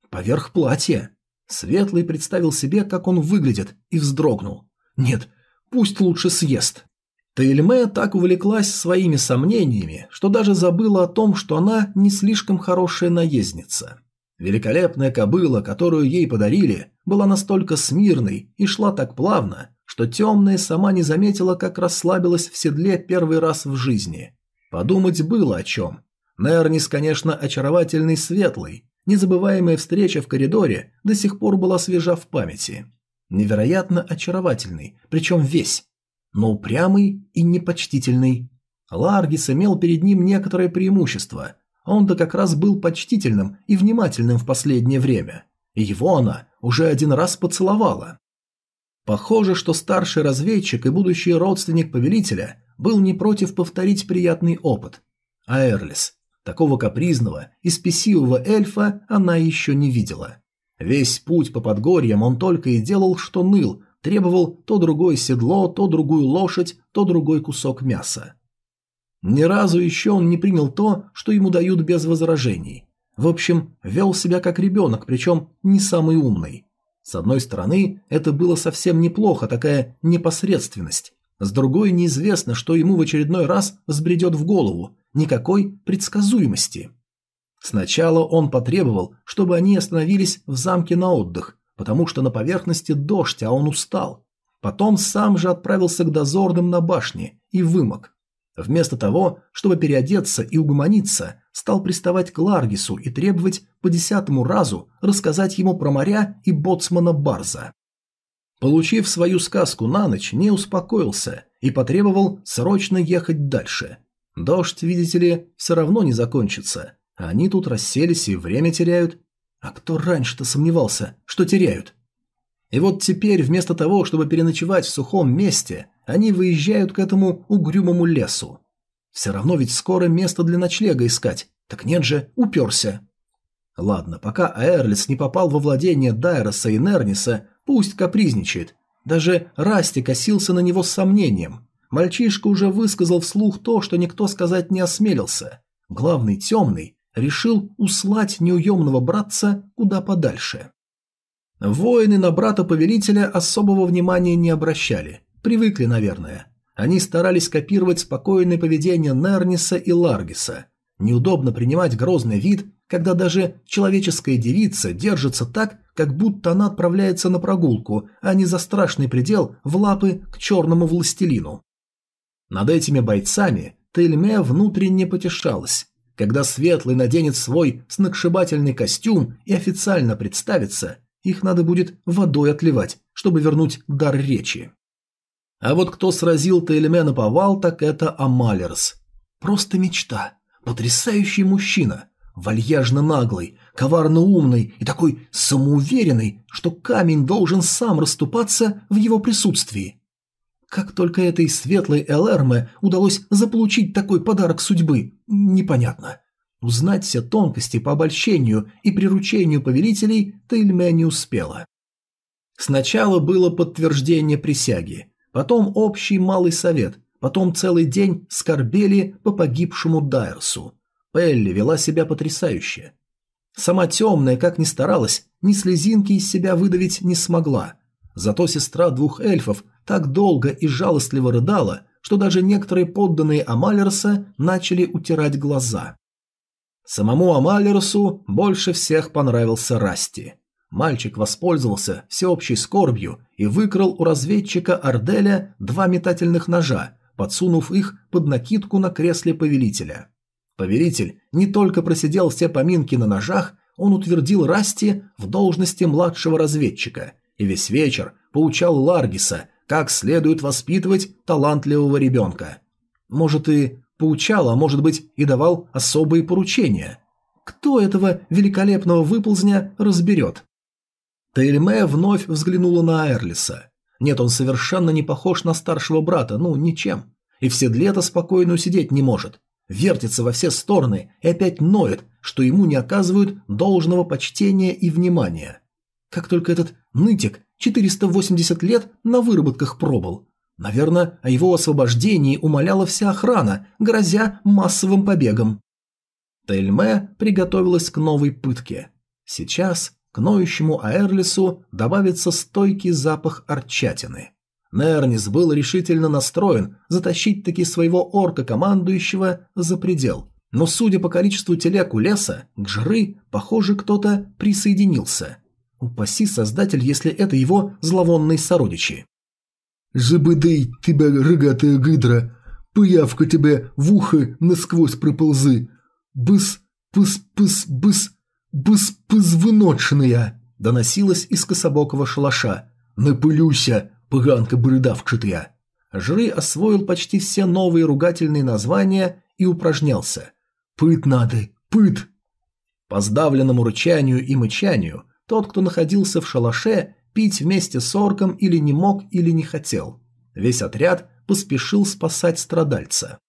Поверх платья. Светлый представил себе, как он выглядит, и вздрогнул. Нет, пусть лучше съест. Таильме так увлеклась своими сомнениями, что даже забыла о том, что она не слишком хорошая наездница. Великолепная кобыла, которую ей подарили, была настолько смирной и шла так плавно, что темная сама не заметила, как расслабилась в седле первый раз в жизни. Подумать было о чем. Нернис, конечно, очаровательный светлый. Незабываемая встреча в коридоре до сих пор была свежа в памяти. Невероятно очаровательный, причем весь. Но упрямый и непочтительный. Ларгис имел перед ним некоторое преимущество. Он-то как раз был почтительным и внимательным в последнее время. Его она уже один раз поцеловала. Похоже, что старший разведчик и будущий родственник повелителя был не против повторить приятный опыт. А Эрлис, такого капризного и спесивого эльфа она еще не видела. Весь путь по подгорьям он только и делал, что ныл, требовал то другое седло, то другую лошадь, то другой кусок мяса. Ни разу еще он не принял то, что ему дают без возражений. В общем, вел себя как ребенок, причем не самый умный. С одной стороны, это было совсем неплохо, такая непосредственность. С другой, неизвестно, что ему в очередной раз взбредет в голову. Никакой предсказуемости. Сначала он потребовал, чтобы они остановились в замке на отдых, потому что на поверхности дождь, а он устал. Потом сам же отправился к дозорным на башне и вымок. Вместо того, чтобы переодеться и угомониться, стал приставать к Ларгису и требовать по десятому разу рассказать ему про моря и боцмана Барза. Получив свою сказку на ночь, не успокоился и потребовал срочно ехать дальше. Дождь, видите ли, все равно не закончится, они тут расселись и время теряют. А кто раньше-то сомневался, что теряют? И вот теперь, вместо того, чтобы переночевать в сухом месте, они выезжают к этому угрюмому лесу. Все равно ведь скоро место для ночлега искать. Так нет же, уперся. Ладно, пока Аэрлис не попал во владение Дайроса и Нерниса, пусть капризничает. Даже Расти косился на него с сомнением. Мальчишка уже высказал вслух то, что никто сказать не осмелился. главный темный, решил услать неуемного братца куда подальше. Воины на брата-повелителя особого внимания не обращали, привыкли, наверное. Они старались копировать спокойное поведение Нерниса и Ларгиса. Неудобно принимать грозный вид, когда даже человеческая девица держится так, как будто она отправляется на прогулку, а не за страшный предел в лапы к черному властелину. Над этими бойцами Тельме внутренне потешалась. Когда Светлый наденет свой сногсшибательный костюм и официально представится, их надо будет водой отливать, чтобы вернуть дар речи. А вот кто сразил Тельме на повал, так это Амалерс. Просто мечта. Потрясающий мужчина. Вальяжно наглый, коварно умный и такой самоуверенный, что камень должен сам расступаться в его присутствии. Как только этой светлой Элэрме удалось заполучить такой подарок судьбы, непонятно. Узнать все тонкости по обольщению и приручению повелителей Тельме не успела. Сначала было подтверждение присяги, потом общий малый совет, потом целый день скорбели по погибшему Дайерсу. Пелли вела себя потрясающе. Сама темная, как ни старалась, ни слезинки из себя выдавить не смогла. Зато сестра двух эльфов так долго и жалостливо рыдала, что даже некоторые подданные Амалерса начали утирать глаза. Самому Амалерсу больше всех понравился Расти. Мальчик воспользовался всеобщей скорбью и выкрал у разведчика Арделя два метательных ножа, подсунув их под накидку на кресле повелителя. Повелитель не только просидел все поминки на ножах, он утвердил Расти в должности младшего разведчика и весь вечер поучал Ларгиса, как следует воспитывать талантливого ребенка. Может и поучал, а может быть и давал особые поручения. Кто этого великолепного выползня разберет? Тельме вновь взглянула на Эрлиса. Нет, он совершенно не похож на старшего брата, ну, ничем. И в седле-то спокойно усидеть не может. Вертится во все стороны и опять ноет, что ему не оказывают должного почтения и внимания. Как только этот нытик 480 лет на выработках пробыл. Наверное, о его освобождении умоляла вся охрана, грозя массовым побегом. Тельме приготовилась к новой пытке. Сейчас к ноющему Аэрлису добавится стойкий запах арчатины. Нернис был решительно настроен затащить таки своего орка-командующего за предел, но судя по количеству телег у леса, к жры, похоже, кто-то присоединился – Упаси создатель, если это его зловонные сородичи. «Забыдай тебя, рогатая гидра! Пыявка тебе в ухо насквозь проползы! Быс, пыс, пыс, быс, быс, позвоночная!» доносилось из кособокого шалаша. «Напылюся, пыганка бородавчатая!» Жры освоил почти все новые ругательные названия и упражнялся. «Пыт надо, пыт!» По сдавленному рычанию и мычанию тот, кто находился в шалаше, пить вместе с орком или не мог, или не хотел. Весь отряд поспешил спасать страдальца.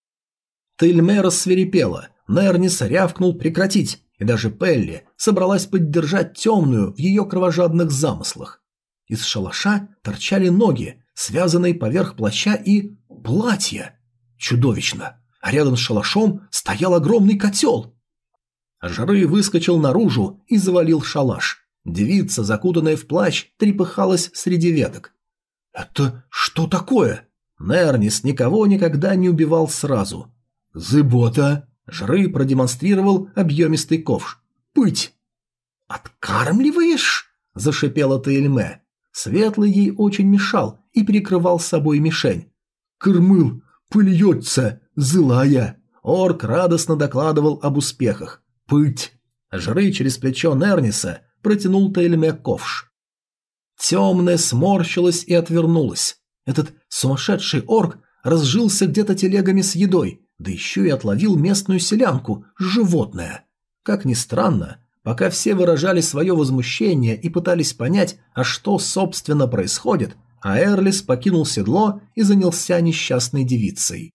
Тельме рассверепела, Нернис рявкнул прекратить, и даже Пелли собралась поддержать темную в ее кровожадных замыслах. Из шалаша торчали ноги, связанные поверх плаща и платья. Чудовищно! А рядом с шалашом стоял огромный котел. Жары выскочил наружу и завалил шалаш. Девица, закутанная в плащ, трепыхалась среди веток. «Это что такое?» Нернис никого никогда не убивал сразу. «Зыбота!» Жры продемонстрировал объемистый ковш. «Пыть!» «Откармливаешь?» – зашипела Таэльме. Светлый ей очень мешал и перекрывал собой мишень. «Кормыл! Пыльется! Злая!» Орк радостно докладывал об успехах. «Пыть!» Жры через плечо Нерниса протянул Тельме ковш. Темная сморщилась и отвернулась. Этот сумасшедший орк разжился где-то телегами с едой, да еще и отловил местную селянку, животное. Как ни странно, пока все выражали свое возмущение и пытались понять, а что собственно происходит, а Эрлис покинул седло и занялся несчастной девицей.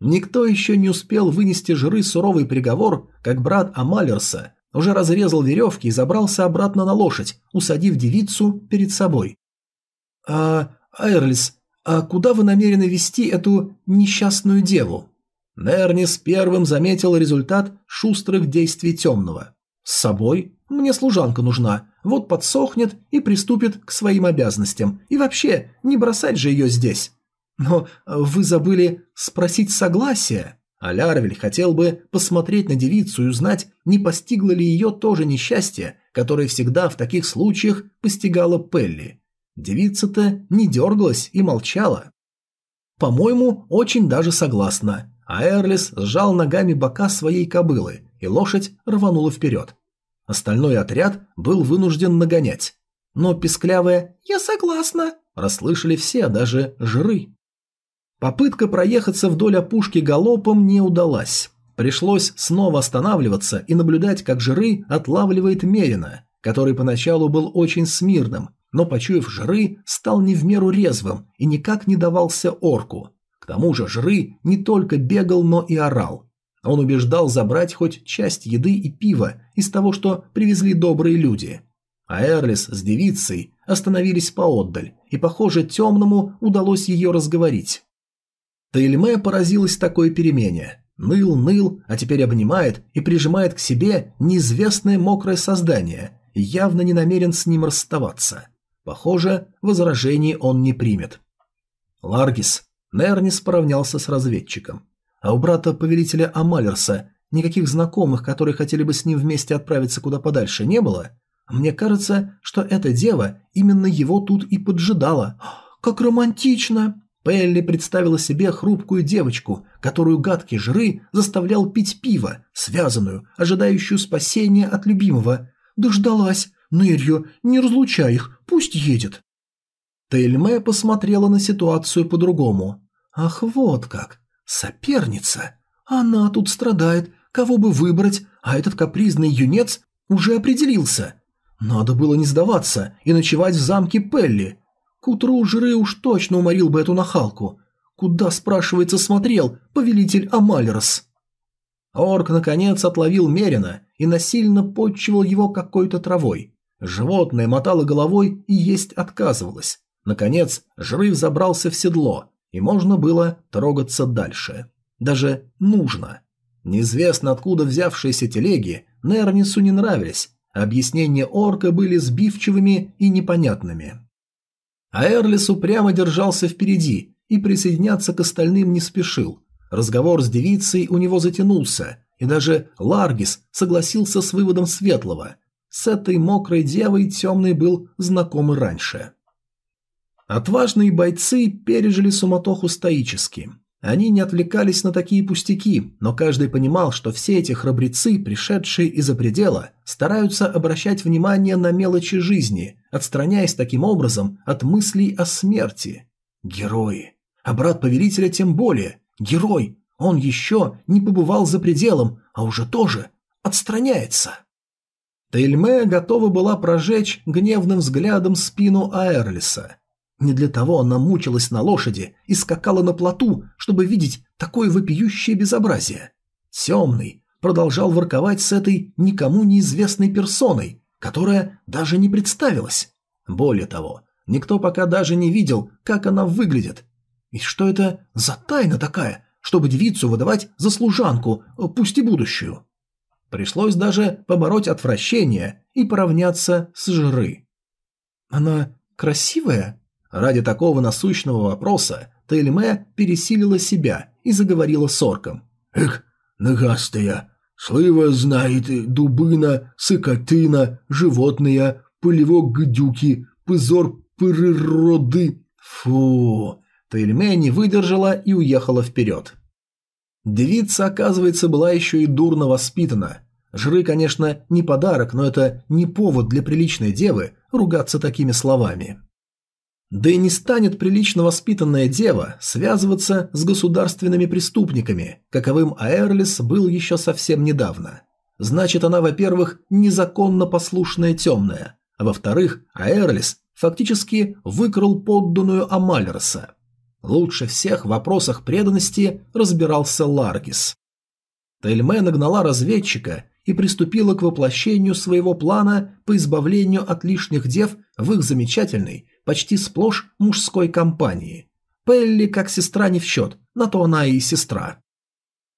Никто еще не успел вынести жиры суровый приговор, как брат Амалерса уже разрезал веревки и забрался обратно на лошадь, усадив девицу перед собой. «А, Айрлис, а куда вы намерены вести эту несчастную деву?» Нернис первым заметил результат шустрых действий темного. «С собой? Мне служанка нужна. Вот подсохнет и приступит к своим обязанностям. И вообще, не бросать же ее здесь. Но вы забыли спросить согласия?» А Лярвель хотел бы посмотреть на девицу и узнать, не постигло ли ее то же несчастье, которое всегда в таких случаях постигало Пелли. Девица-то не дергалась и молчала. По-моему, очень даже согласна. А Эрлис сжал ногами бока своей кобылы, и лошадь рванула вперед. Остальной отряд был вынужден нагонять. Но писклявая «Я согласна» расслышали все, даже жры. Попытка проехаться вдоль опушки галопом не удалась. Пришлось снова останавливаться и наблюдать, как жры отлавливает Мерина, который поначалу был очень смирным, но, почуяв жры, стал не в меру резвым и никак не давался орку. К тому же жры не только бегал, но и орал. Он убеждал забрать хоть часть еды и пива из того, что привезли добрые люди. А Эрлис с девицей остановились поотдаль, и, похоже, темному удалось ее разговорить. Таильме поразилась такой перемене. Ныл, ныл, а теперь обнимает и прижимает к себе неизвестное мокрое создание, явно не намерен с ним расставаться. Похоже, возражений он не примет. Ларгис. Нернис поравнялся с разведчиком. А у брата повелителя Амалерса никаких знакомых, которые хотели бы с ним вместе отправиться куда подальше, не было? Мне кажется, что эта дева именно его тут и поджидала. Как романтично! Пелли представила себе хрупкую девочку, которую гадкий жры заставлял пить пиво, связанную, ожидающую спасения от любимого. «Дождалась! Нырью, не разлучай их, пусть едет!» Тельме посмотрела на ситуацию по-другому. «Ах, вот как! Соперница! Она тут страдает, кого бы выбрать, а этот капризный юнец уже определился. Надо было не сдаваться и ночевать в замке Пелли, к утру жры уж точно уморил бы эту нахалку. Куда, спрашивается, смотрел повелитель Амалерос? Орк, наконец, отловил Мерина и насильно подчивал его какой-то травой. Животное мотало головой и есть отказывалось. Наконец, жры забрался в седло, и можно было трогаться дальше. Даже нужно. Неизвестно откуда взявшиеся телеги Нернису не нравились, объяснения орка были сбивчивыми и непонятными. А Эрлис упрямо держался впереди и присоединяться к остальным не спешил. Разговор с девицей у него затянулся, и даже Ларгис согласился с выводом Светлого. С этой мокрой девой темный был знаком раньше. Отважные бойцы пережили суматоху стоически. Они не отвлекались на такие пустяки, но каждый понимал, что все эти храбрецы, пришедшие из-за предела, стараются обращать внимание на мелочи жизни, отстраняясь таким образом от мыслей о смерти. Герои. А брат повелителя тем более. Герой. Он еще не побывал за пределом, а уже тоже отстраняется. Тельме готова была прожечь гневным взглядом спину Аэрлиса – не для того она мучилась на лошади и скакала на плоту, чтобы видеть такое вопиющее безобразие. Темный продолжал ворковать с этой никому неизвестной персоной, которая даже не представилась. Более того, никто пока даже не видел, как она выглядит. И что это за тайна такая, чтобы девицу выдавать за служанку, пусть и будущую? Пришлось даже побороть отвращение и поравняться с жры. «Она красивая?» Ради такого насущного вопроса Тельме пересилила себя и заговорила с орком. «Эх, нагастая, слыва знает дубына, сыкотына, животные, полевок гдюки, пызор природы». Фу! Тельме не выдержала и уехала вперед. Девица, оказывается, была еще и дурно воспитана. Жры, конечно, не подарок, но это не повод для приличной девы ругаться такими словами. Да и не станет прилично воспитанная дева связываться с государственными преступниками, каковым Аэрлис был еще совсем недавно. Значит, она, во-первых, незаконно послушная темная, а во-вторых, Аэрлис фактически выкрал подданную Амалерса. Лучше всех в вопросах преданности разбирался Ларгис. Тельме нагнала разведчика и приступила к воплощению своего плана по избавлению от лишних дев в их замечательной, почти сплошь мужской компании. Пелли как сестра не в счет, на то она и сестра.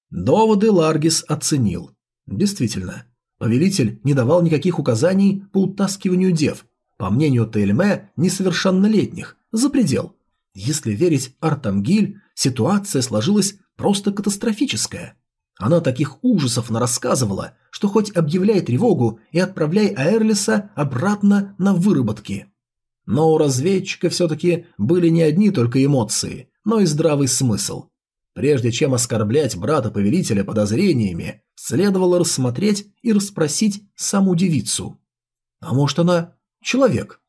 Доводы Ларгис оценил. Действительно, повелитель не давал никаких указаний по утаскиванию дев, по мнению Тельме, несовершеннолетних, за предел. Если верить Артамгиль, ситуация сложилась просто катастрофическая. Она таких ужасов нарассказывала, что хоть объявляй тревогу и отправляй Аэрлиса обратно на выработки. Но у разведчика все-таки были не одни только эмоции, но и здравый смысл. Прежде чем оскорблять брата-повелителя подозрениями, следовало рассмотреть и расспросить саму девицу. А может она человек?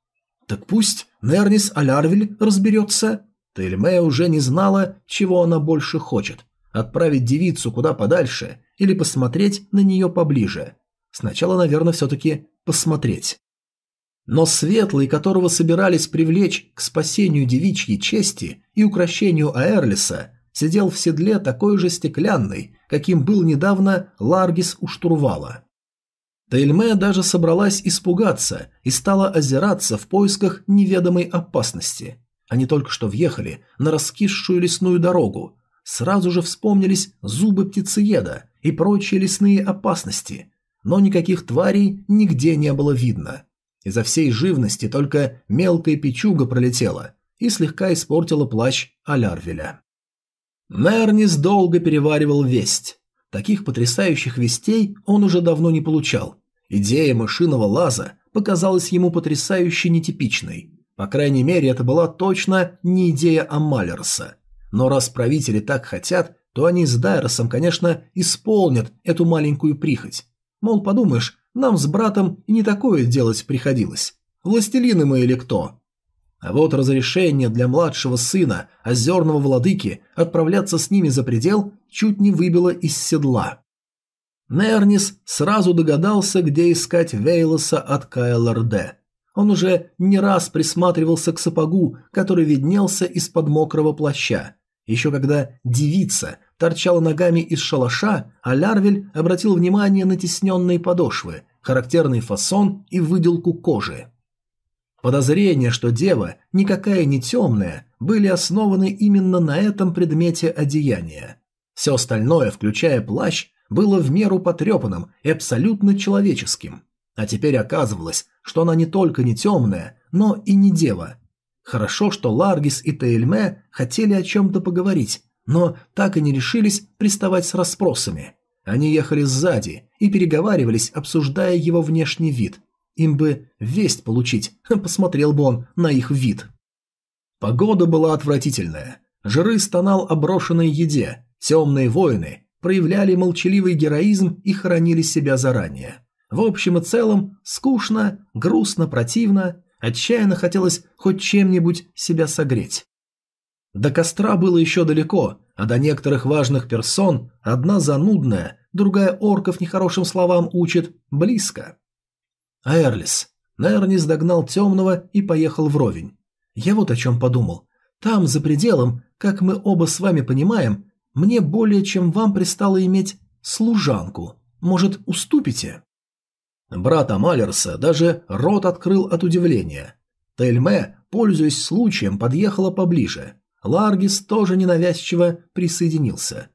Так пусть Нернис Алярвель разберется. Тельмея уже не знала, чего она больше хочет – отправить девицу куда подальше или посмотреть на нее поближе. Сначала, наверное, все-таки посмотреть. Но Светлый, которого собирались привлечь к спасению девичьей чести и укращению Аэрлиса, сидел в седле такой же стеклянный, каким был недавно Ларгис у штурвала. Тельме даже собралась испугаться и стала озираться в поисках неведомой опасности. Они только что въехали на раскисшую лесную дорогу. Сразу же вспомнились зубы птицееда и прочие лесные опасности, но никаких тварей нигде не было видно. Изо всей живности только мелкая печуга пролетела и слегка испортила плащ Алярвеля. Нернис долго переваривал весть. Таких потрясающих вестей он уже давно не получал. Идея мышиного лаза показалась ему потрясающе нетипичной. По крайней мере, это была точно не идея Амалерса. Но раз правители так хотят, то они с Дайросом, конечно, исполнят эту маленькую прихоть. Мол, подумаешь, нам с братом и не такое делать приходилось. Властелины мы или кто? А вот разрешение для младшего сына, озерного владыки, отправляться с ними за предел, чуть не выбило из седла. Нернис сразу догадался, где искать Вейлоса от КЛРД. Он уже не раз присматривался к сапогу, который виднелся из-под мокрого плаща. Еще когда девица торчала ногами из шалаша, а Лярвель обратил внимание на тесненные подошвы, характерный фасон и выделку кожи. Подозрения, что дева никакая не темная, были основаны именно на этом предмете одеяния. Все остальное, включая плащ, было в меру потрепанным и абсолютно человеческим. А теперь оказывалось, что она не только не темная, но и не дева. Хорошо, что Ларгис и Тейльме хотели о чем-то поговорить, но так и не решились приставать с расспросами. Они ехали сзади и переговаривались, обсуждая его внешний вид. Им бы весть получить, посмотрел бы он на их вид. Погода была отвратительная. Жиры стонал о брошенной еде, темные воины проявляли молчаливый героизм и хоронили себя заранее. В общем и целом, скучно, грустно, противно, отчаянно хотелось хоть чем-нибудь себя согреть. До костра было еще далеко, а до некоторых важных персон одна занудная, другая орков нехорошим словам учит, близко. Аэрлис. Нернис догнал темного и поехал вровень. Я вот о чем подумал. Там, за пределом, как мы оба с вами понимаем, мне более чем вам пристало иметь служанку. Может, уступите? Брат Амалерса даже рот открыл от удивления. Тельме, пользуясь случаем, подъехала поближе. Ларгис тоже ненавязчиво присоединился.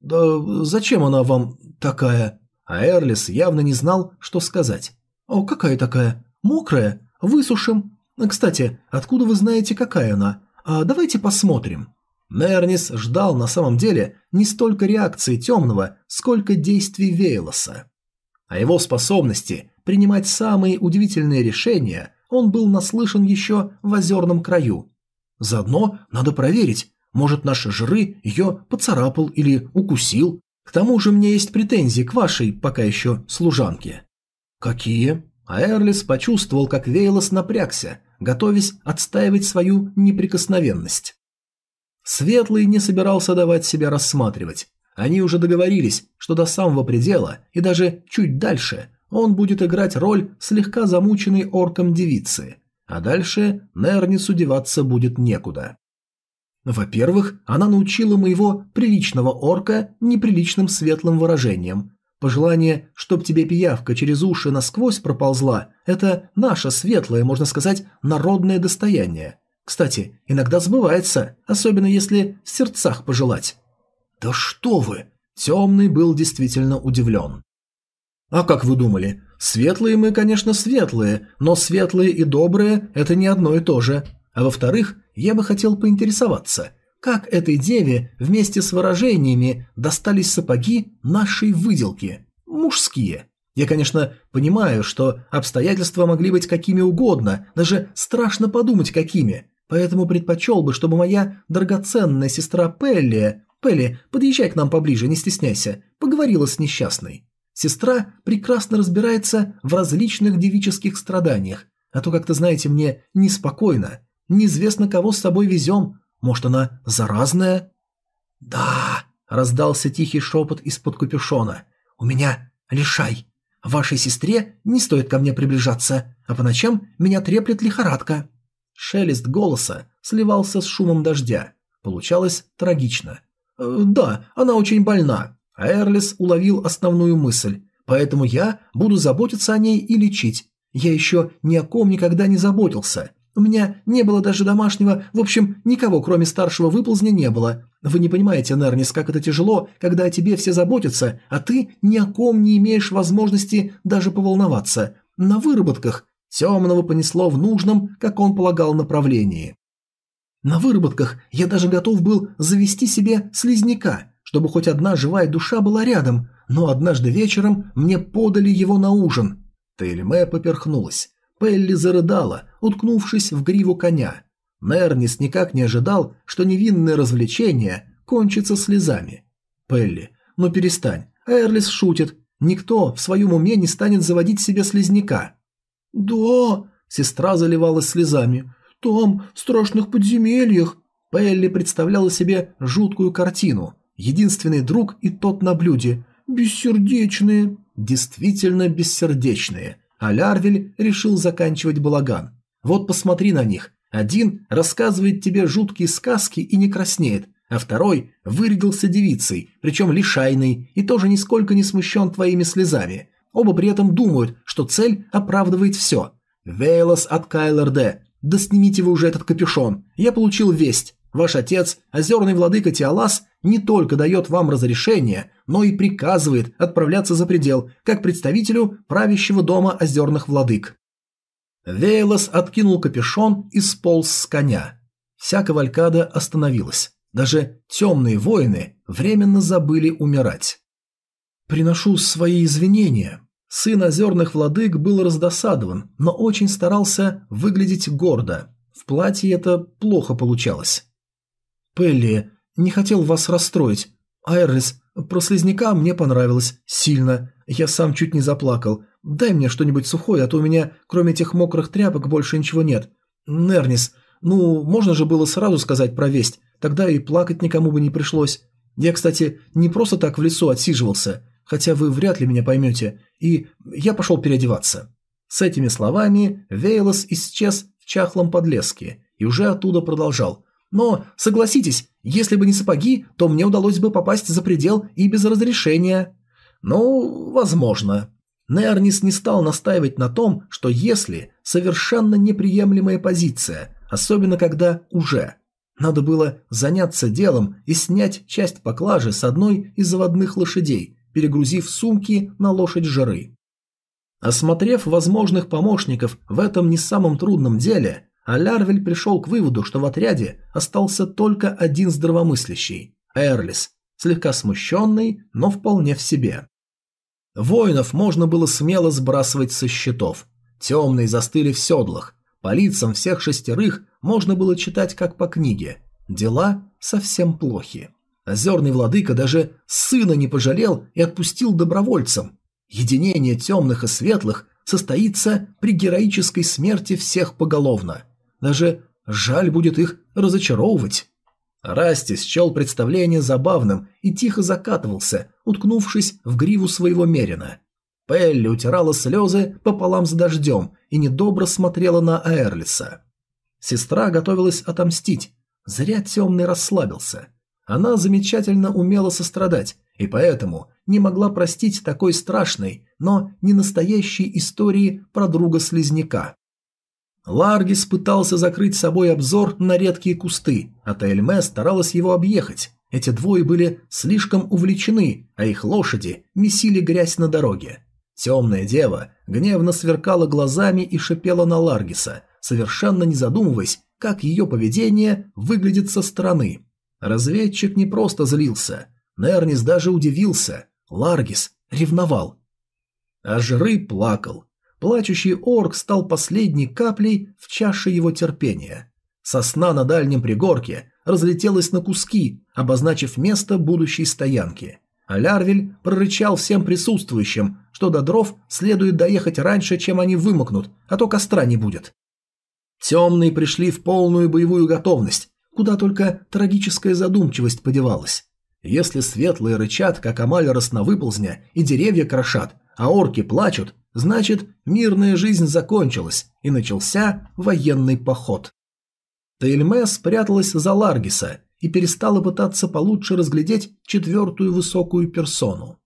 «Да зачем она вам такая?» А Эрлис явно не знал, что сказать. «О, какая такая? Мокрая? Высушим. Кстати, откуда вы знаете, какая она? А давайте посмотрим». Нернис ждал на самом деле не столько реакции темного, сколько действий Вейлоса. О его способности принимать самые удивительные решения он был наслышан еще в озерном краю. Заодно надо проверить, может наш жры ее поцарапал или укусил. К тому же мне есть претензии к вашей, пока еще, служанке. Какие? А Эрлис почувствовал, как Вейлос напрягся, готовясь отстаивать свою неприкосновенность. Светлый не собирался давать себя рассматривать. Они уже договорились, что до самого предела и даже чуть дальше он будет играть роль слегка замученной орком девицы, а дальше Нернису деваться будет некуда. Во-первых, она научила моего приличного орка неприличным светлым выражением. Пожелание, чтоб тебе пиявка через уши насквозь проползла, это наше светлое, можно сказать, народное достояние. Кстати, иногда сбывается, особенно если в сердцах пожелать. «Да что вы!» Темный был действительно удивлен. «А как вы думали? Светлые мы, конечно, светлые, но светлые и добрые – это не одно и то же. А во-вторых, я бы хотел поинтересоваться, как этой деве вместе с выражениями достались сапоги нашей выделки? Мужские. Я, конечно, понимаю, что обстоятельства могли быть какими угодно, даже страшно подумать какими, поэтому предпочел бы, чтобы моя драгоценная сестра Пелли... Пелли, подъезжай к нам поближе, не стесняйся, поговорила с несчастной. Сестра прекрасно разбирается в различных девических страданиях, а то как-то, знаете, мне неспокойно. Неизвестно, кого с собой везем. Может, она заразная? Да, раздался тихий шепот из-под капюшона. У меня лишай. Вашей сестре не стоит ко мне приближаться, а по ночам меня треплет лихорадка. Шелест голоса сливался с шумом дождя. Получалось трагично. «Э, «Да, она очень больна. А Эрлис уловил основную мысль, поэтому я буду заботиться о ней и лечить. Я еще ни о ком никогда не заботился. У меня не было даже домашнего, в общем, никого, кроме старшего выползня, не было. Вы не понимаете, Нернис, как это тяжело, когда о тебе все заботятся, а ты ни о ком не имеешь возможности даже поволноваться. На выработках темного понесло в нужном, как он полагал, направлении. На выработках я даже готов был завести себе слизняка, чтобы хоть одна живая душа была рядом, но однажды вечером мне подали его на ужин. Тельме поперхнулась. Пелли зарыдала, уткнувшись в гриву коня. Нернис никак не ожидал, что невинное развлечение кончится слезами. «Пелли, ну перестань, Эрлис шутит. Никто в своем уме не станет заводить себе слизняка». «Да», — сестра заливалась слезами, — «там, в страшных подземельях». Пелли представляла себе жуткую картину единственный друг и тот на блюде. Бессердечные. Действительно бессердечные. А Лярвель решил заканчивать балаган. Вот посмотри на них. Один рассказывает тебе жуткие сказки и не краснеет, а второй вырядился девицей, причем лишайной, и тоже нисколько не смущен твоими слезами. Оба при этом думают, что цель оправдывает все. Вейлос от Кайлер Да снимите вы уже этот капюшон. Я получил весть. Ваш отец, озерный владыка Тиалас, не только дает вам разрешение, но и приказывает отправляться за предел, как представителю правящего дома озерных владык. Вейлос откинул капюшон и сполз с коня. Вся кавалькада остановилась. Даже темные воины временно забыли умирать. «Приношу свои извинения». Сын озерных владык был раздосадован, но очень старался выглядеть гордо. В платье это плохо получалось. «Пелли, не хотел вас расстроить. Айрлис, про слизняка мне понравилось. Сильно. Я сам чуть не заплакал. Дай мне что-нибудь сухое, а то у меня, кроме этих мокрых тряпок, больше ничего нет. Нернис, ну, можно же было сразу сказать про весть. Тогда и плакать никому бы не пришлось. Я, кстати, не просто так в лесу отсиживался, хотя вы вряд ли меня поймете, и я пошел переодеваться». С этими словами Вейлос исчез в чахлом подлеске и уже оттуда продолжал. Но, согласитесь, если бы не сапоги, то мне удалось бы попасть за предел и без разрешения. Ну, возможно. Нернис не стал настаивать на том, что если совершенно неприемлемая позиция, особенно когда уже. Надо было заняться делом и снять часть поклажи с одной из заводных лошадей, перегрузив сумки на лошадь жары. Осмотрев возможных помощников в этом не самом трудном деле, а Лярвель пришел к выводу, что в отряде остался только один здравомыслящий – Эрлис, слегка смущенный, но вполне в себе. Воинов можно было смело сбрасывать со счетов. Темные застыли в седлах. По лицам всех шестерых можно было читать как по книге. Дела совсем плохи. Озерный владыка даже сына не пожалел и отпустил добровольцам. Единение темных и светлых состоится при героической смерти всех поголовно – даже жаль будет их разочаровывать. Расти счел представление забавным и тихо закатывался, уткнувшись в гриву своего мерина. Пелли утирала слезы пополам с дождем и недобро смотрела на Аэрлиса. Сестра готовилась отомстить. Зря темный расслабился. Она замечательно умела сострадать, и поэтому не могла простить такой страшной, но не настоящей истории про друга-слизняка. Ларгис пытался закрыть собой обзор на редкие кусты, а Тельме старалась его объехать. Эти двое были слишком увлечены, а их лошади месили грязь на дороге. Темная дева гневно сверкала глазами и шипела на Ларгиса, совершенно не задумываясь, как ее поведение выглядит со стороны. Разведчик не просто злился, Нернис даже удивился, Ларгис ревновал. А Жры плакал. Плачущий орк стал последней каплей в чаше его терпения. Сосна на дальнем пригорке разлетелась на куски, обозначив место будущей стоянки. А Лярвель прорычал всем присутствующим, что до дров следует доехать раньше, чем они вымокнут, а то костра не будет. Темные пришли в полную боевую готовность, куда только трагическая задумчивость подевалась. Если светлые рычат, как Амалерос на выползня, и деревья крошат, а орки плачут, значит, мирная жизнь закончилась, и начался военный поход. Тельме спряталась за Ларгиса и перестала пытаться получше разглядеть четвертую высокую персону.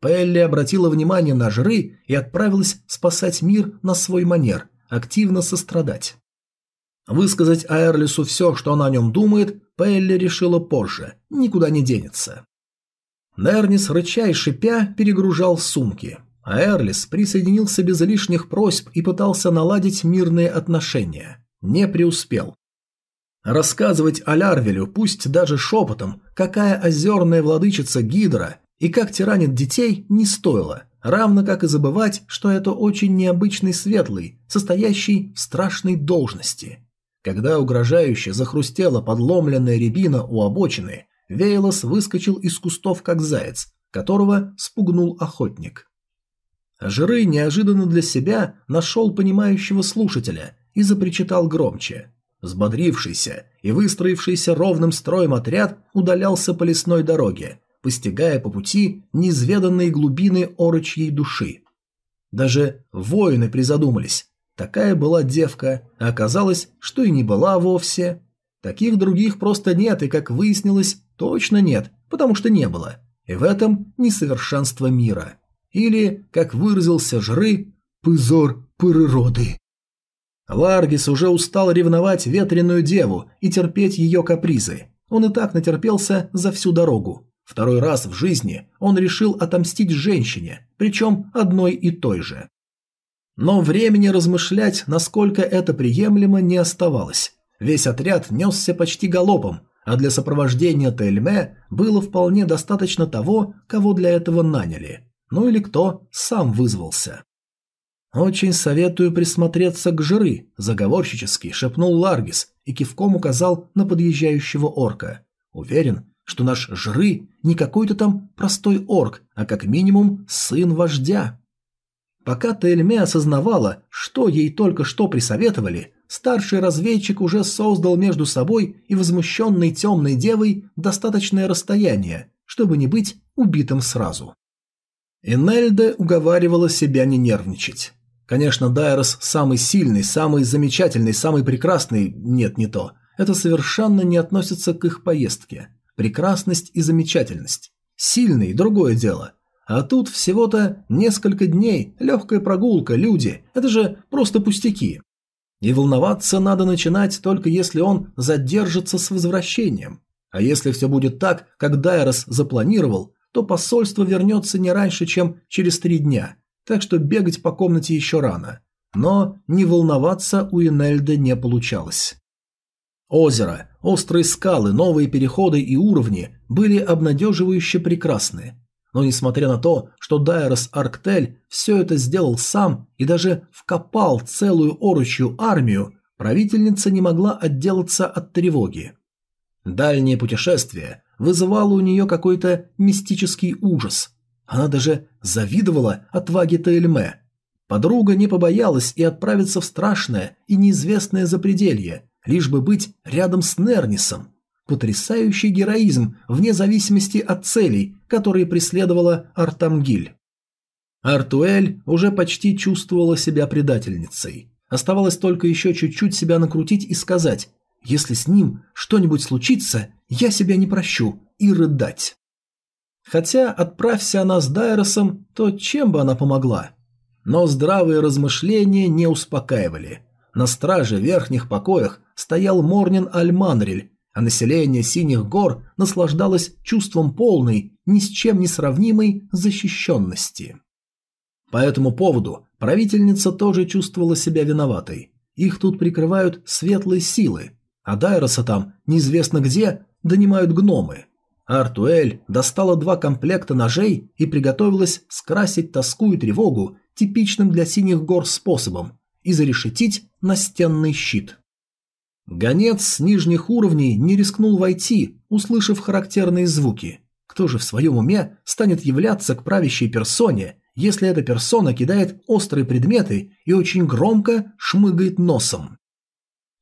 Пелли обратила внимание на жры и отправилась спасать мир на свой манер, активно сострадать. Высказать Аэрлису все, что она о нем думает, Пелли решила позже, никуда не денется. Нернис, рыча и шипя, перегружал сумки. А Эрлис присоединился без лишних просьб и пытался наладить мирные отношения. Не преуспел. Рассказывать Алярвелю, пусть даже шепотом, какая озерная владычица Гидра и как тиранит детей, не стоило, равно как и забывать, что это очень необычный светлый, состоящий в страшной должности. Когда угрожающе захрустела подломленная рябина у обочины, Вейлос выскочил из кустов как заяц, которого спугнул охотник. Жиры неожиданно для себя нашел понимающего слушателя и запричитал громче. Взбодрившийся и выстроившийся ровным строем отряд удалялся по лесной дороге, постигая по пути неизведанные глубины орочьей души. Даже воины призадумались. Такая была девка, а оказалось, что и не была вовсе. Таких других просто нет, и, как выяснилось, точно нет, потому что не было. И в этом несовершенство мира. Или, как выразился Жры, «пызор природы». Ларгис уже устал ревновать ветреную деву и терпеть ее капризы. Он и так натерпелся за всю дорогу. Второй раз в жизни он решил отомстить женщине, причем одной и той же. Но времени размышлять, насколько это приемлемо, не оставалось. Весь отряд несся почти галопом, а для сопровождения Тельме было вполне достаточно того, кого для этого наняли. Ну или кто сам вызвался. «Очень советую присмотреться к жиры», – заговорщически шепнул Ларгис и кивком указал на подъезжающего орка. «Уверен, что наш жры не какой-то там простой орк, а как минимум сын вождя». Пока Тельме осознавала, что ей только что присоветовали, старший разведчик уже создал между собой и возмущенной темной девой достаточное расстояние, чтобы не быть убитым сразу. Энельда уговаривала себя не нервничать. Конечно, Дайрос самый сильный, самый замечательный, самый прекрасный, нет, не то. Это совершенно не относится к их поездке. Прекрасность и замечательность. Сильный – другое дело. А тут всего-то несколько дней, легкая прогулка, люди. Это же просто пустяки. И волноваться надо начинать только если он задержится с возвращением. А если все будет так, как Дайрос запланировал, то посольство вернется не раньше, чем через три дня – так что бегать по комнате еще рано. Но не волноваться у Инельды не получалось. Озеро, острые скалы, новые переходы и уровни были обнадеживающе прекрасны. Но несмотря на то, что Дайрос Арктель все это сделал сам и даже вкопал целую орочью армию, правительница не могла отделаться от тревоги. Дальнее путешествие вызывало у нее какой-то мистический ужас, она даже завидовала отваге Таэльме. Подруга не побоялась и отправиться в страшное и неизвестное запределье, лишь бы быть рядом с Нернисом. Потрясающий героизм, вне зависимости от целей, которые преследовала Артамгиль. Артуэль уже почти чувствовала себя предательницей. Оставалось только еще чуть-чуть себя накрутить и сказать «Если с ним что-нибудь случится, я себя не прощу» и рыдать. Хотя, отправься она с Дайросом, то чем бы она помогла? Но здравые размышления не успокаивали. На страже верхних покоях стоял Морнин Альманриль, а население Синих гор наслаждалось чувством полной, ни с чем не сравнимой защищенности. По этому поводу правительница тоже чувствовала себя виноватой. Их тут прикрывают светлые силы, а Дайроса там неизвестно где донимают гномы. Артуэль достала два комплекта ножей и приготовилась скрасить тоску и тревогу типичным для Синих гор способом и зарешетить настенный щит. Гонец с нижних уровней не рискнул войти, услышав характерные звуки. Кто же в своем уме станет являться к правящей персоне, если эта персона кидает острые предметы и очень громко шмыгает носом?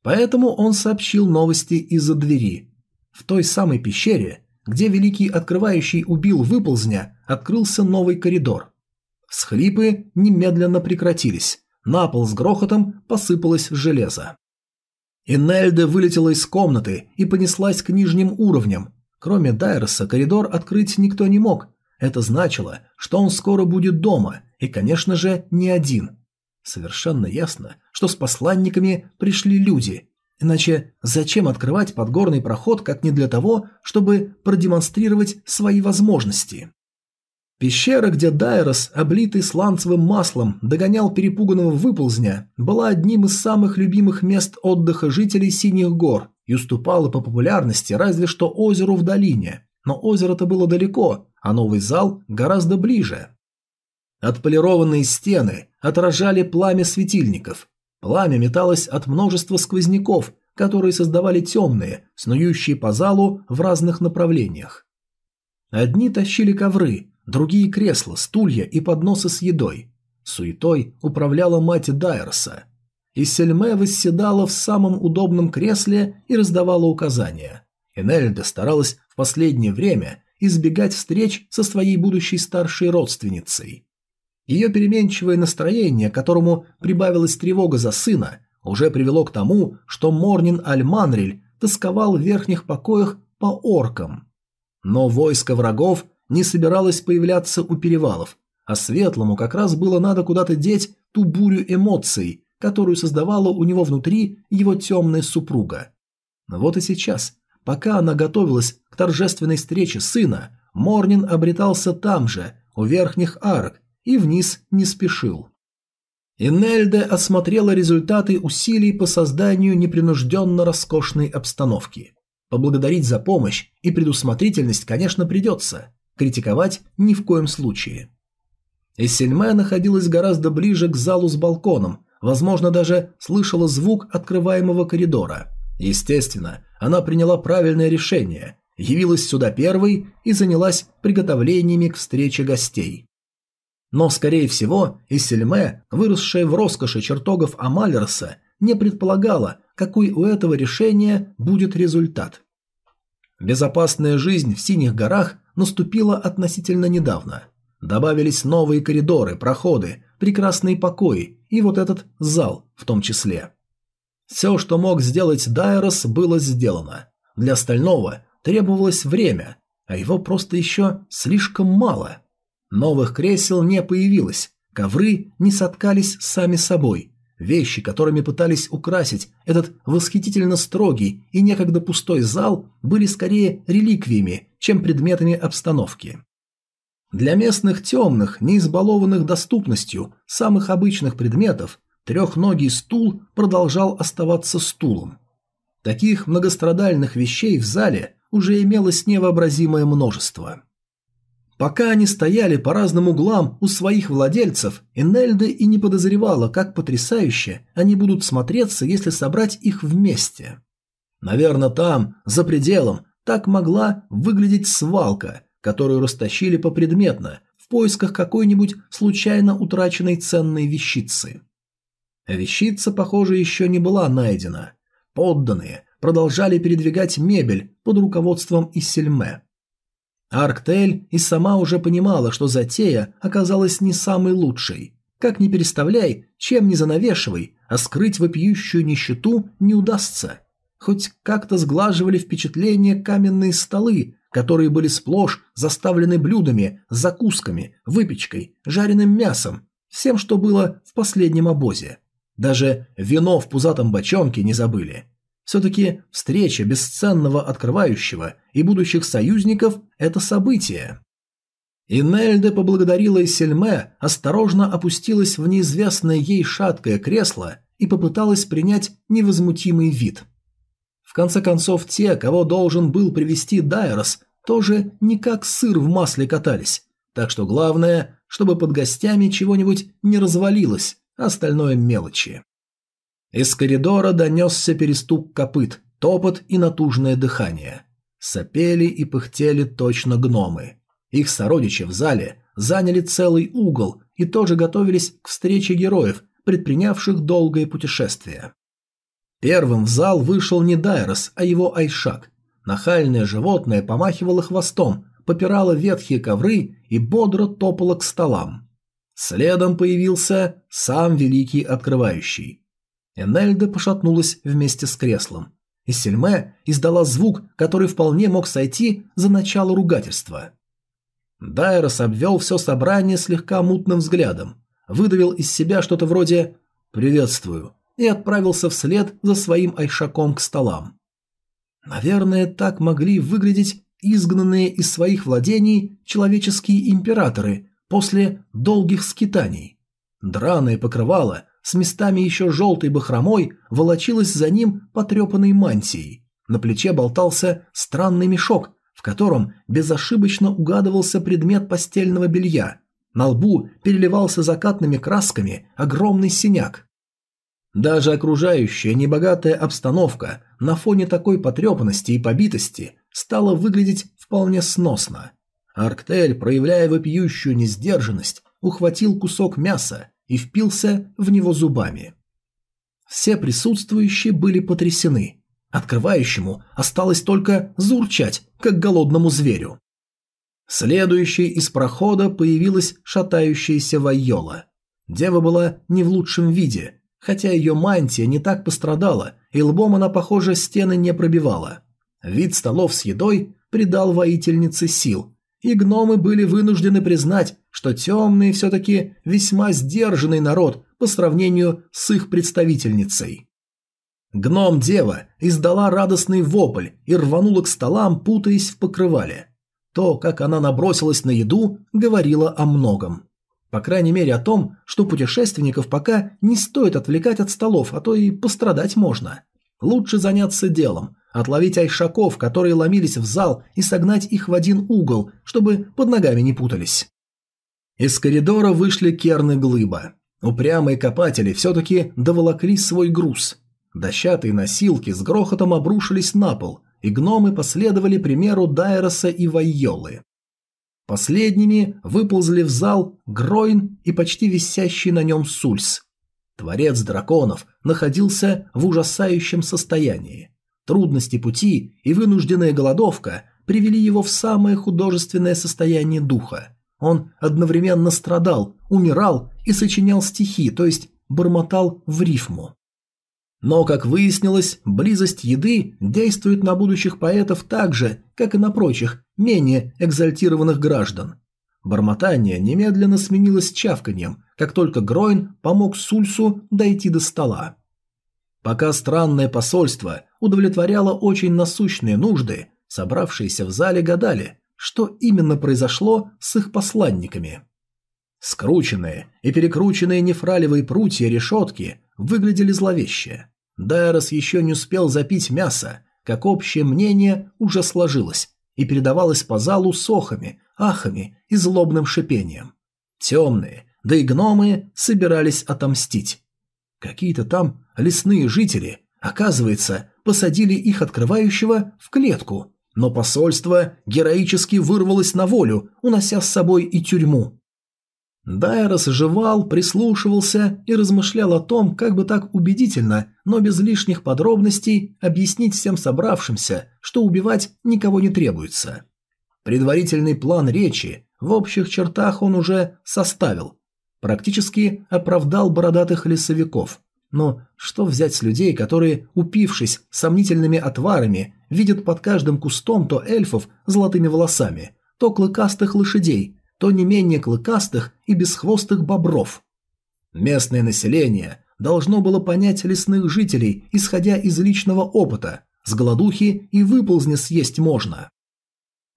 Поэтому он сообщил новости из-за двери. В той самой пещере, где Великий Открывающий убил выползня, открылся новый коридор. Схлипы немедленно прекратились, на пол с грохотом посыпалось железо. Инельда вылетела из комнаты и понеслась к нижним уровням. Кроме Дайроса, коридор открыть никто не мог. Это значило, что он скоро будет дома, и, конечно же, не один. Совершенно ясно, что с посланниками пришли люди. Иначе зачем открывать подгорный проход, как не для того, чтобы продемонстрировать свои возможности? Пещера, где Дайрос, облитый сланцевым маслом, догонял перепуганного выползня, была одним из самых любимых мест отдыха жителей Синих гор и уступала по популярности разве что озеру в долине. Но озеро-то было далеко, а новый зал гораздо ближе. Отполированные стены отражали пламя светильников. Пламя металось от множества сквозняков, которые создавали темные, снующие по залу в разных направлениях. Одни тащили ковры, другие кресла, стулья и подносы с едой. Суетой управляла мать Дайерса. И Сельме восседала в самом удобном кресле и раздавала указания. Энельда старалась в последнее время избегать встреч со своей будущей старшей родственницей. Ее переменчивое настроение, которому прибавилась тревога за сына, уже привело к тому, что Морнин Альманриль тосковал в верхних покоях по оркам. Но войско врагов не собиралась появляться у перевалов, а Светлому как раз было надо куда-то деть ту бурю эмоций, которую создавала у него внутри его темная супруга. Вот и сейчас, пока она готовилась к торжественной встрече сына, Морнин обретался там же, у верхних арок, и вниз не спешил. Инельде осмотрела результаты усилий по созданию непринужденно роскошной обстановки. Поблагодарить за помощь и предусмотрительность, конечно, придется, Критиковать ни в коем случае. Эссельме находилась гораздо ближе к залу с балконом, возможно, даже слышала звук открываемого коридора. Естественно, она приняла правильное решение, явилась сюда первой и занялась приготовлениями к встрече гостей. Но, скорее всего, Иссельме, выросшая в роскоши чертогов Амалерса, не предполагала, какой у этого решения будет результат. Безопасная жизнь в Синих горах наступила относительно недавно. Добавились новые коридоры, проходы, прекрасные покои и вот этот зал в том числе. Все, что мог сделать Дайрос, было сделано. Для остального требовалось время, а его просто еще слишком мало. Новых кресел не появилось, ковры не соткались сами собой, Вещи, которыми пытались украсить этот восхитительно строгий и некогда пустой зал, были скорее реликвиями, чем предметами обстановки. Для местных темных, не избалованных доступностью самых обычных предметов, трехногий стул продолжал оставаться стулом. Таких многострадальных вещей в зале уже имелось невообразимое множество. Пока они стояли по разным углам у своих владельцев, Энельда и не подозревала, как потрясающе они будут смотреться, если собрать их вместе. Наверное, там, за пределом, так могла выглядеть свалка, которую растащили попредметно, в поисках какой-нибудь случайно утраченной ценной вещицы. Вещица, похоже, еще не была найдена. Подданные продолжали передвигать мебель под руководством Иссельме. Арктель и сама уже понимала, что затея оказалась не самой лучшей. Как ни переставляй, чем ни занавешивай, а скрыть вопиющую нищету не удастся. Хоть как-то сглаживали впечатление каменные столы, которые были сплошь заставлены блюдами, закусками, выпечкой, жареным мясом, всем, что было в последнем обозе. Даже вино в пузатом бочонке не забыли. Все-таки встреча бесценного открывающего и будущих союзников – это событие. И Нельде поблагодарила Сельме, осторожно опустилась в неизвестное ей шаткое кресло и попыталась принять невозмутимый вид. В конце концов, те, кого должен был привести Дайрос, тоже не как сыр в масле катались, так что главное, чтобы под гостями чего-нибудь не развалилось, а остальное мелочи. Из коридора донесся перестук копыт, топот и натужное дыхание. Сопели и пыхтели точно гномы. Их сородичи в зале заняли целый угол и тоже готовились к встрече героев, предпринявших долгое путешествие. Первым в зал вышел не Дайрос, а его Айшак. Нахальное животное помахивало хвостом, попирало ветхие ковры и бодро топало к столам. Следом появился сам Великий Открывающий. Энельда пошатнулась вместе с креслом, и Сельме издала звук, который вполне мог сойти за начало ругательства. Дайрос обвел все собрание слегка мутным взглядом, выдавил из себя что-то вроде «приветствую» и отправился вслед за своим айшаком к столам. Наверное, так могли выглядеть изгнанные из своих владений человеческие императоры после долгих скитаний. Драное покрывало с местами еще желтой бахромой волочилось за ним потрепанной мантией. На плече болтался странный мешок, в котором безошибочно угадывался предмет постельного белья. На лбу переливался закатными красками огромный синяк. Даже окружающая небогатая обстановка на фоне такой потрепанности и побитости стала выглядеть вполне сносно. Арктель, проявляя вопиющую несдержанность, ухватил кусок мяса и впился в него зубами. Все присутствующие были потрясены. Открывающему осталось только заурчать, как голодному зверю. Следующей из прохода появилась шатающаяся Вайола. Дева была не в лучшем виде, хотя ее мантия не так пострадала, и лбом она, похоже, стены не пробивала. Вид столов с едой придал воительнице сил, и гномы были вынуждены признать, что темные все-таки весьма сдержанный народ по сравнению с их представительницей. Гном-дева издала радостный вопль и рванула к столам, путаясь в покрывале. То, как она набросилась на еду, говорило о многом. По крайней мере о том, что путешественников пока не стоит отвлекать от столов, а то и пострадать можно. Лучше заняться делом, отловить айшаков, которые ломились в зал, и согнать их в один угол, чтобы под ногами не путались. Из коридора вышли керны глыба. Упрямые копатели все-таки доволокли свой груз. Дощатые носилки с грохотом обрушились на пол, и гномы последовали примеру Дайроса и Вайолы. Последними выползли в зал Гройн и почти висящий на нем Сульс. Творец драконов находился в ужасающем состоянии. Трудности пути и вынужденная голодовка привели его в самое художественное состояние духа. Он одновременно страдал, умирал и сочинял стихи, то есть бормотал в рифму. Но, как выяснилось, близость еды действует на будущих поэтов так же, как и на прочих, менее экзальтированных граждан. Бормотание немедленно сменилось чавканьем, как только Гройн помог Сульсу дойти до стола. Пока странное посольство удовлетворяло очень насущные нужды, собравшиеся в зале гадали, что именно произошло с их посланниками. Скрученные и перекрученные нефралевые прутья решетки выглядели зловеще. Дайрос еще не успел запить мясо, как общее мнение уже сложилось и передавалось по залу сохами, ахами и злобным шипением. Темные, да и гномы собирались отомстить. Какие-то там лесные жители, оказывается, посадили их открывающего в клетку, но посольство героически вырвалось на волю, унося с собой и тюрьму. Дайрос жевал, прислушивался и размышлял о том, как бы так убедительно, но без лишних подробностей объяснить всем собравшимся, что убивать никого не требуется. Предварительный план речи в общих чертах он уже составил, практически оправдал бородатых лесовиков. Но что взять с людей, которые, упившись сомнительными отварами, видят под каждым кустом то эльфов с золотыми волосами, то клыкастых лошадей, то не менее клыкастых и бесхвостых бобров? Местное население должно было понять лесных жителей, исходя из личного опыта. С голодухи и выползни съесть можно.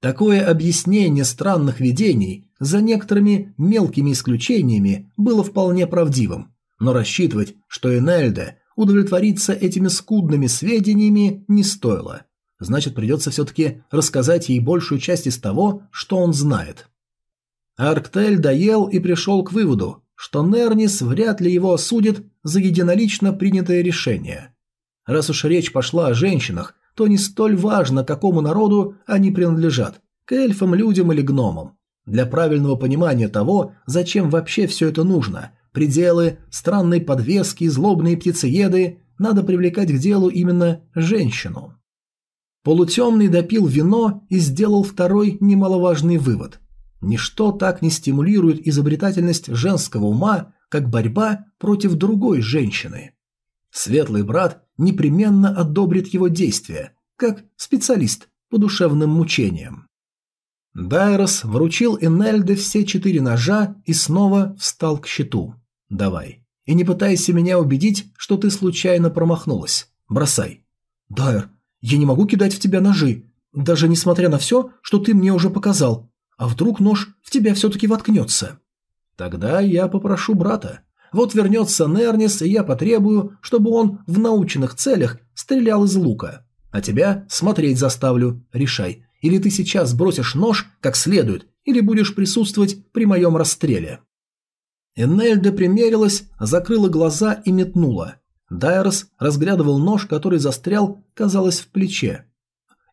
Такое объяснение странных видений, за некоторыми мелкими исключениями, было вполне правдивым, но рассчитывать, что Энельда удовлетвориться этими скудными сведениями не стоило. Значит, придется все-таки рассказать ей большую часть из того, что он знает. Арктель доел и пришел к выводу, что Нернис вряд ли его осудит за единолично принятое решение. Раз уж речь пошла о женщинах, то не столь важно, какому народу они принадлежат – к эльфам, людям или гномам. Для правильного понимания того, зачем вообще все это нужно, пределы, странные подвески, злобные птицееды, надо привлекать к делу именно женщину. Полутемный допил вино и сделал второй немаловажный вывод. Ничто так не стимулирует изобретательность женского ума, как борьба против другой женщины. Светлый брат непременно одобрит его действия, как специалист по душевным мучениям. Дайрос вручил Энельде все четыре ножа и снова встал к щиту. «Давай. И не пытайся меня убедить, что ты случайно промахнулась. Бросай». «Дайр, я не могу кидать в тебя ножи, даже несмотря на все, что ты мне уже показал. А вдруг нож в тебя все-таки воткнется?» «Тогда я попрошу брата. Вот вернется Нернис, и я потребую, чтобы он в научных целях стрелял из лука. А тебя смотреть заставлю. Решай. Или ты сейчас бросишь нож как следует, или будешь присутствовать при моем расстреле». Энельда примерилась, закрыла глаза и метнула. Дайрос разглядывал нож, который застрял, казалось, в плече.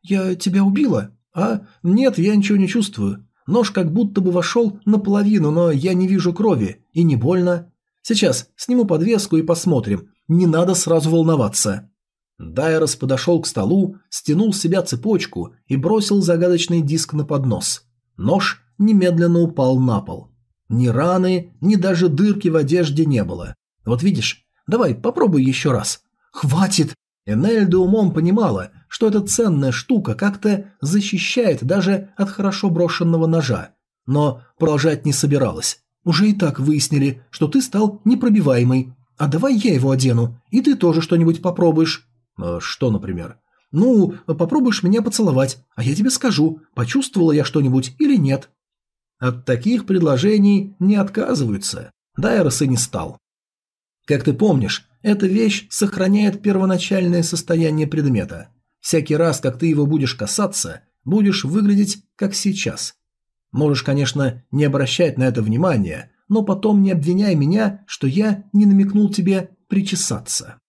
«Я тебя убила?» «А? Нет, я ничего не чувствую. Нож как будто бы вошел наполовину, но я не вижу крови. И не больно. Сейчас сниму подвеску и посмотрим. Не надо сразу волноваться». Дайрос подошел к столу, стянул с себя цепочку и бросил загадочный диск на поднос. Нож немедленно упал на пол. Ни раны, ни даже дырки в одежде не было. Вот видишь, давай попробуй еще раз. Хватит! Энельда умом понимала, что эта ценная штука как-то защищает даже от хорошо брошенного ножа. Но продолжать не собиралась. Уже и так выяснили, что ты стал непробиваемый. А давай я его одену, и ты тоже что-нибудь попробуешь. «А что, например? Ну, попробуешь меня поцеловать, а я тебе скажу, почувствовала я что-нибудь или нет. От таких предложений не отказываются. Дайрос и не стал. Как ты помнишь, эта вещь сохраняет первоначальное состояние предмета. Всякий раз, как ты его будешь касаться, будешь выглядеть как сейчас. Можешь, конечно, не обращать на это внимания, но потом не обвиняй меня, что я не намекнул тебе причесаться.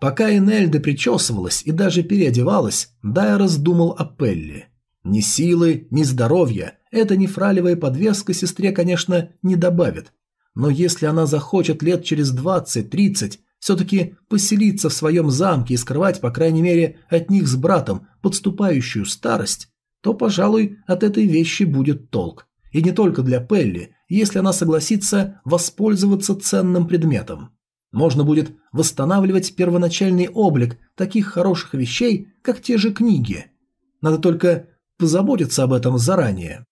Пока Энельда причесывалась и даже переодевалась, Дайрос думал о Пелли. Ни силы, ни здоровья эта нефралевая подвеска сестре, конечно, не добавит. Но если она захочет лет через 20-30 все-таки поселиться в своем замке и скрывать, по крайней мере, от них с братом подступающую старость, то, пожалуй, от этой вещи будет толк. И не только для Пелли, если она согласится воспользоваться ценным предметом. Можно будет восстанавливать первоначальный облик таких хороших вещей, как те же книги. Надо только позаботиться об этом заранее.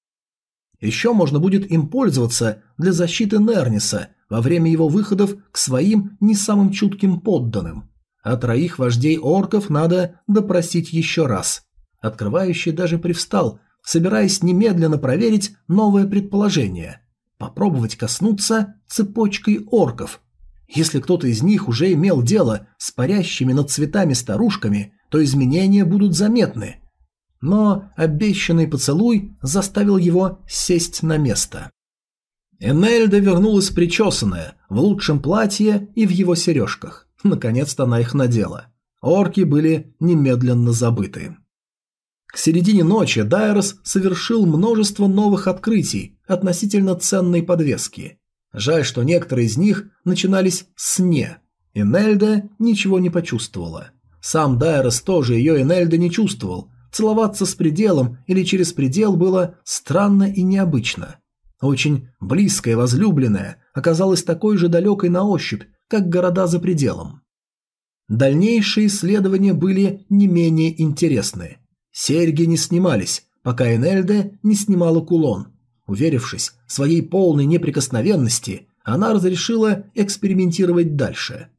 Еще можно будет им пользоваться для защиты Нерниса во время его выходов к своим не самым чутким подданным. А троих вождей орков надо допросить еще раз. Открывающий даже привстал, собираясь немедленно проверить новое предположение. Попробовать коснуться цепочкой орков. Если кто-то из них уже имел дело с парящими над цветами старушками, то изменения будут заметны – но обещанный поцелуй заставил его сесть на место. Энельда вернулась причесанная, в лучшем платье и в его сережках. Наконец-то она их надела. Орки были немедленно забыты. К середине ночи Дайрос совершил множество новых открытий относительно ценной подвески. Жаль, что некоторые из них начинались с «не». Энельда ничего не почувствовала. Сам Дайрос тоже ее Энельда не чувствовал, Целоваться с пределом или через предел было странно и необычно. Очень близкая возлюбленная оказалась такой же далекой на ощупь, как города за пределом. Дальнейшие исследования были не менее интересны. Серьги не снимались, пока Энельде не снимала кулон. Уверившись в своей полной неприкосновенности, она разрешила экспериментировать дальше.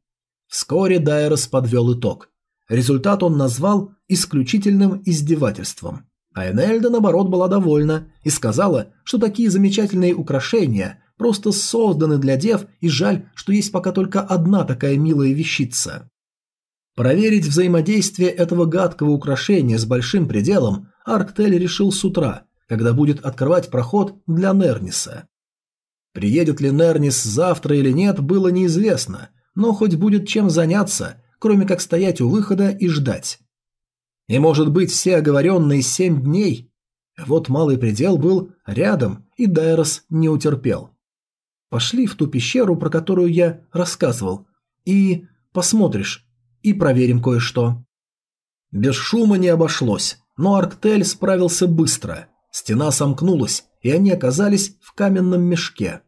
Вскоре Дайрос подвел итог. Результат он назвал исключительным издевательством. А Энельда, наоборот, была довольна и сказала, что такие замечательные украшения просто созданы для дев, и жаль, что есть пока только одна такая милая вещица. Проверить взаимодействие этого гадкого украшения с большим пределом Арктель решил с утра, когда будет открывать проход для Нерниса. Приедет ли Нернис завтра или нет, было неизвестно, но хоть будет чем заняться, кроме как стоять у выхода и ждать. И может быть все оговоренные семь дней? Вот малый предел был рядом, и Дайрос не утерпел. Пошли в ту пещеру, про которую я рассказывал, и посмотришь, и проверим кое-что. Без шума не обошлось, но Арктель справился быстро. Стена сомкнулась, и они оказались в каменном мешке.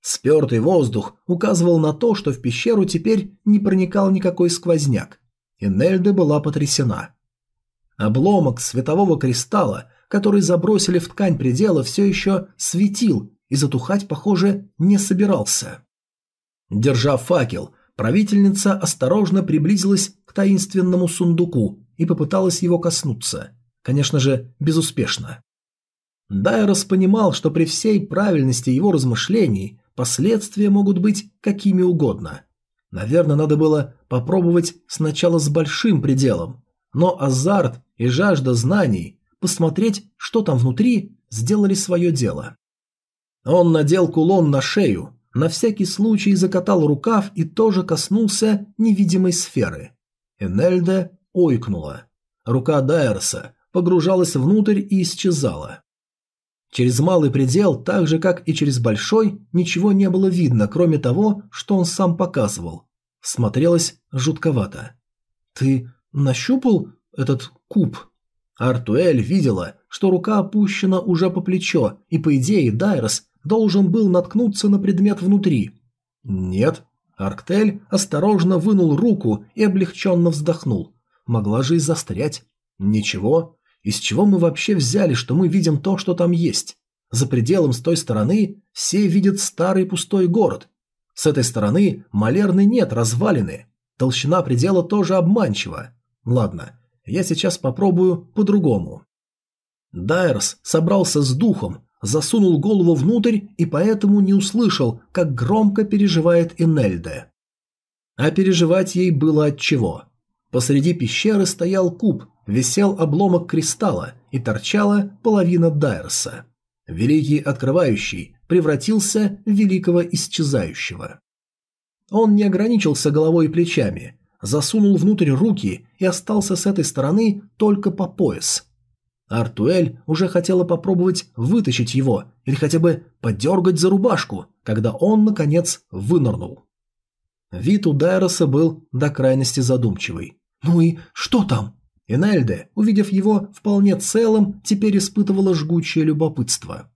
Спертый воздух указывал на то, что в пещеру теперь не проникал никакой сквозняк, и Нельда была потрясена. Обломок светового кристалла, который забросили в ткань предела, все еще светил и затухать, похоже, не собирался. Держа факел, правительница осторожно приблизилась к таинственному сундуку и попыталась его коснуться. Конечно же, безуспешно. Дайрос понимал, что при всей правильности его размышлений последствия могут быть какими угодно. Наверное, надо было попробовать сначала с большим пределом, но азарт и жажда знаний, посмотреть, что там внутри, сделали свое дело. Он надел кулон на шею, на всякий случай закатал рукав и тоже коснулся невидимой сферы. Энельда ойкнула. Рука Дайерса погружалась внутрь и исчезала. Через малый предел, так же как и через большой, ничего не было видно, кроме того, что он сам показывал. Смотрелось жутковато. «Ты нащупал этот куб?» Артуэль видела, что рука опущена уже по плечо, и по идее Дайрос должен был наткнуться на предмет внутри. «Нет». Арктель осторожно вынул руку и облегченно вздохнул. Могла же и застрять. «Ничего, из чего мы вообще взяли, что мы видим то, что там есть? За пределом с той стороны все видят старый пустой город. С этой стороны малерны нет, развалины. Толщина предела тоже обманчива. Ладно, я сейчас попробую по-другому. Дайерс собрался с духом, засунул голову внутрь и поэтому не услышал, как громко переживает Инельде. А переживать ей было от чего. Посреди пещеры стоял куб, висел обломок кристалла и торчала половина Дайерса. Великий Открывающий превратился в Великого Исчезающего. Он не ограничился головой и плечами, засунул внутрь руки и остался с этой стороны только по пояс. Артуэль уже хотела попробовать вытащить его или хотя бы подергать за рубашку, когда он, наконец, вынырнул. Вид у Дайроса был до крайности задумчивый. «Ну и что там?» Энельде, увидев его вполне целым, теперь испытывала жгучее любопытство.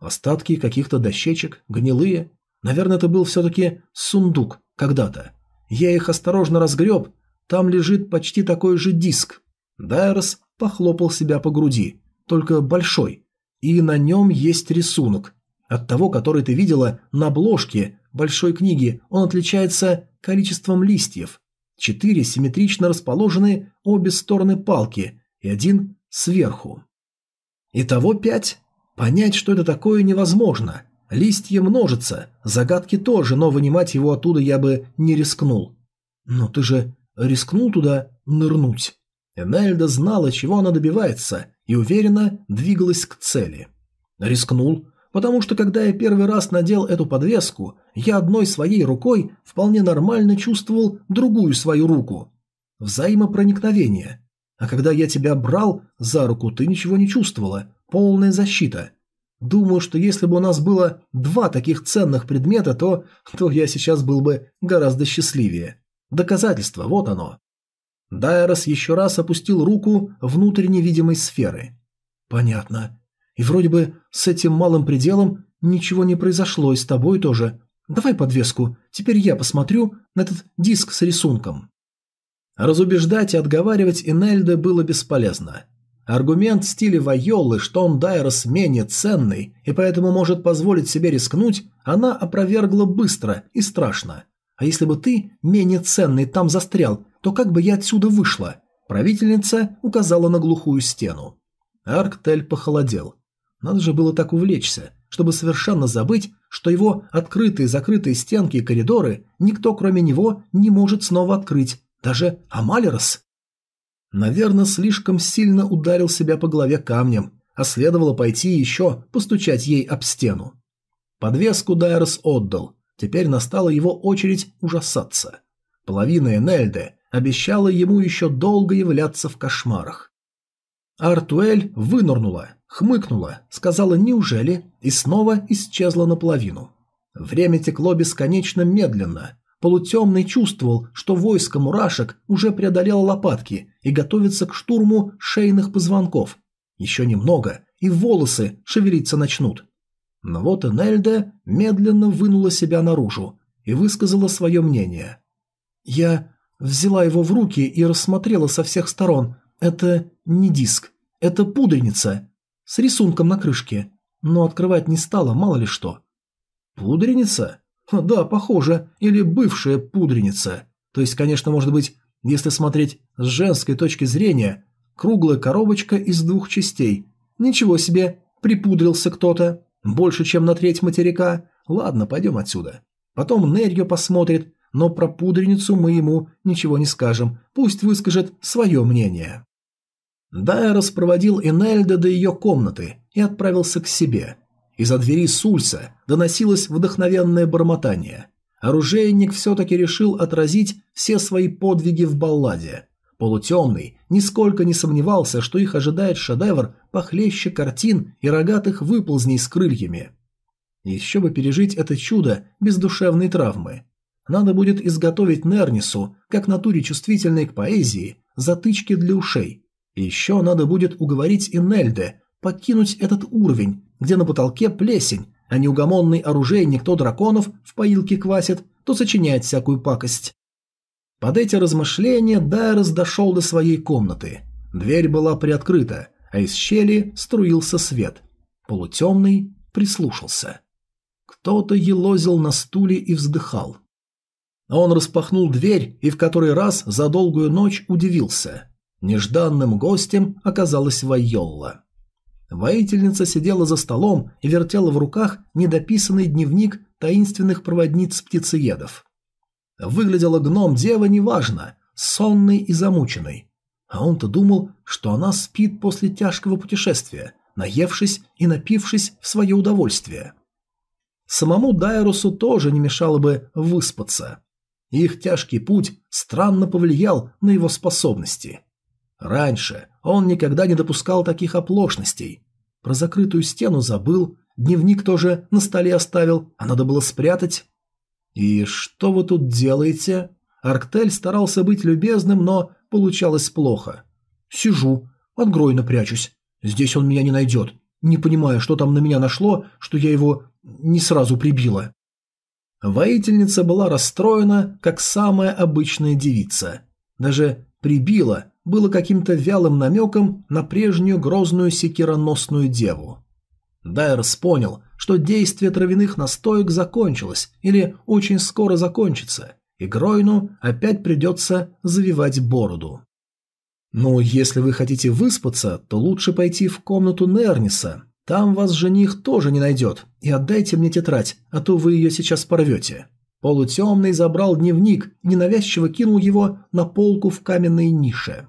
Остатки каких-то дощечек, гнилые. Наверное, это был все-таки сундук когда-то. Я их осторожно разгреб, там лежит почти такой же диск. Дайрос похлопал себя по груди, только большой, и на нем есть рисунок. От того, который ты видела на обложке большой книги, он отличается количеством листьев. Четыре симметрично расположены обе стороны палки и один сверху. Итого пять. Понять, что это такое, невозможно. Листья множатся, загадки тоже, но вынимать его оттуда я бы не рискнул. Но ты же рискнул туда нырнуть. Энельда знала, чего она добивается, и уверенно двигалась к цели. Рискнул, потому что когда я первый раз надел эту подвеску, я одной своей рукой вполне нормально чувствовал другую свою руку. Взаимопроникновение. А когда я тебя брал за руку, ты ничего не чувствовала. Полная защита. Думаю, что если бы у нас было два таких ценных предмета, то, то я сейчас был бы гораздо счастливее. Доказательство, вот оно. Дайрос еще раз опустил руку внутрь невидимой сферы. Понятно. И вроде бы с этим малым пределом ничего не произошло, и с тобой тоже. Давай подвеску, теперь я посмотрю на этот диск с рисунком. Разубеждать и отговаривать Энельда было бесполезно. Аргумент в стиле Вайолы, что он Дайрос менее ценный и поэтому может позволить себе рискнуть, она опровергла быстро и страшно. А если бы ты, менее ценный, там застрял, то как бы я отсюда вышла? Правительница указала на глухую стену. Арктель похолодел. Надо же было так увлечься, чтобы совершенно забыть, что его открытые закрытые стенки и коридоры никто кроме него не может снова открыть, даже Амалерос. Наверное, слишком сильно ударил себя по голове камнем, а следовало пойти еще постучать ей об стену. Подвеску Дайрос отдал, теперь настала его очередь ужасаться. Половина Энельды обещала ему еще долго являться в кошмарах. Артуэль вынырнула, хмыкнула, сказала «неужели?» и снова исчезла наполовину. Время текло бесконечно медленно, Полутемный чувствовал, что войско мурашек уже преодолело лопатки и готовится к штурму шейных позвонков. Еще немного, и волосы шевелиться начнут. Но вот Энельда медленно вынула себя наружу и высказала свое мнение. «Я взяла его в руки и рассмотрела со всех сторон. Это не диск, это пудреница с рисунком на крышке, но открывать не стала, мало ли что». «Пудреница?» Да, похоже, или бывшая пудреница. То есть, конечно, может быть, если смотреть с женской точки зрения, круглая коробочка из двух частей. Ничего себе, припудрился кто-то. Больше, чем на треть материка. Ладно, пойдем отсюда. Потом Нерьо посмотрит, но про пудреницу мы ему ничего не скажем. Пусть выскажет свое мнение. Дайрос проводил Энельда до ее комнаты и отправился к себе. Из-за двери Сульса доносилось вдохновенное бормотание. Оружейник все-таки решил отразить все свои подвиги в балладе. Полутемный нисколько не сомневался, что их ожидает шедевр похлеще картин и рогатых выползней с крыльями. Еще бы пережить это чудо без душевной травмы. Надо будет изготовить Нернису, как натуре чувствительной к поэзии, затычки для ушей. И еще надо будет уговорить Инельде покинуть этот уровень, где на потолке плесень, а неугомонный оружейник то драконов в поилке квасит, то сочиняет всякую пакость. Под эти размышления Дайрос дошел до своей комнаты. Дверь была приоткрыта, а из щели струился свет. Полутемный прислушался. Кто-то елозил на стуле и вздыхал. Он распахнул дверь и в который раз за долгую ночь удивился. Нежданным гостем оказалась Вайолла. Воительница сидела за столом и вертела в руках недописанный дневник таинственных проводниц птицеедов. Выглядела гном-дева неважно, сонной и замученной. А он-то думал, что она спит после тяжкого путешествия, наевшись и напившись в свое удовольствие. Самому Дайрусу тоже не мешало бы выспаться. Их тяжкий путь странно повлиял на его способности. Раньше он никогда не допускал таких оплошностей. Про закрытую стену забыл, дневник тоже на столе оставил, а надо было спрятать. «И что вы тут делаете?» Арктель старался быть любезным, но получалось плохо. «Сижу, от Гройна прячусь. Здесь он меня не найдет. Не понимаю, что там на меня нашло, что я его не сразу прибила». Воительница была расстроена, как самая обычная девица. Даже прибила было каким-то вялым намеком на прежнюю грозную секироносную деву. Дайрос понял, что действие травяных настоек закончилось или очень скоро закончится, и Гройну опять придется завивать бороду. «Ну, если вы хотите выспаться, то лучше пойти в комнату Нерниса. Там вас жених тоже не найдет, и отдайте мне тетрадь, а то вы ее сейчас порвете». Полутемный забрал дневник и ненавязчиво кинул его на полку в каменной нише.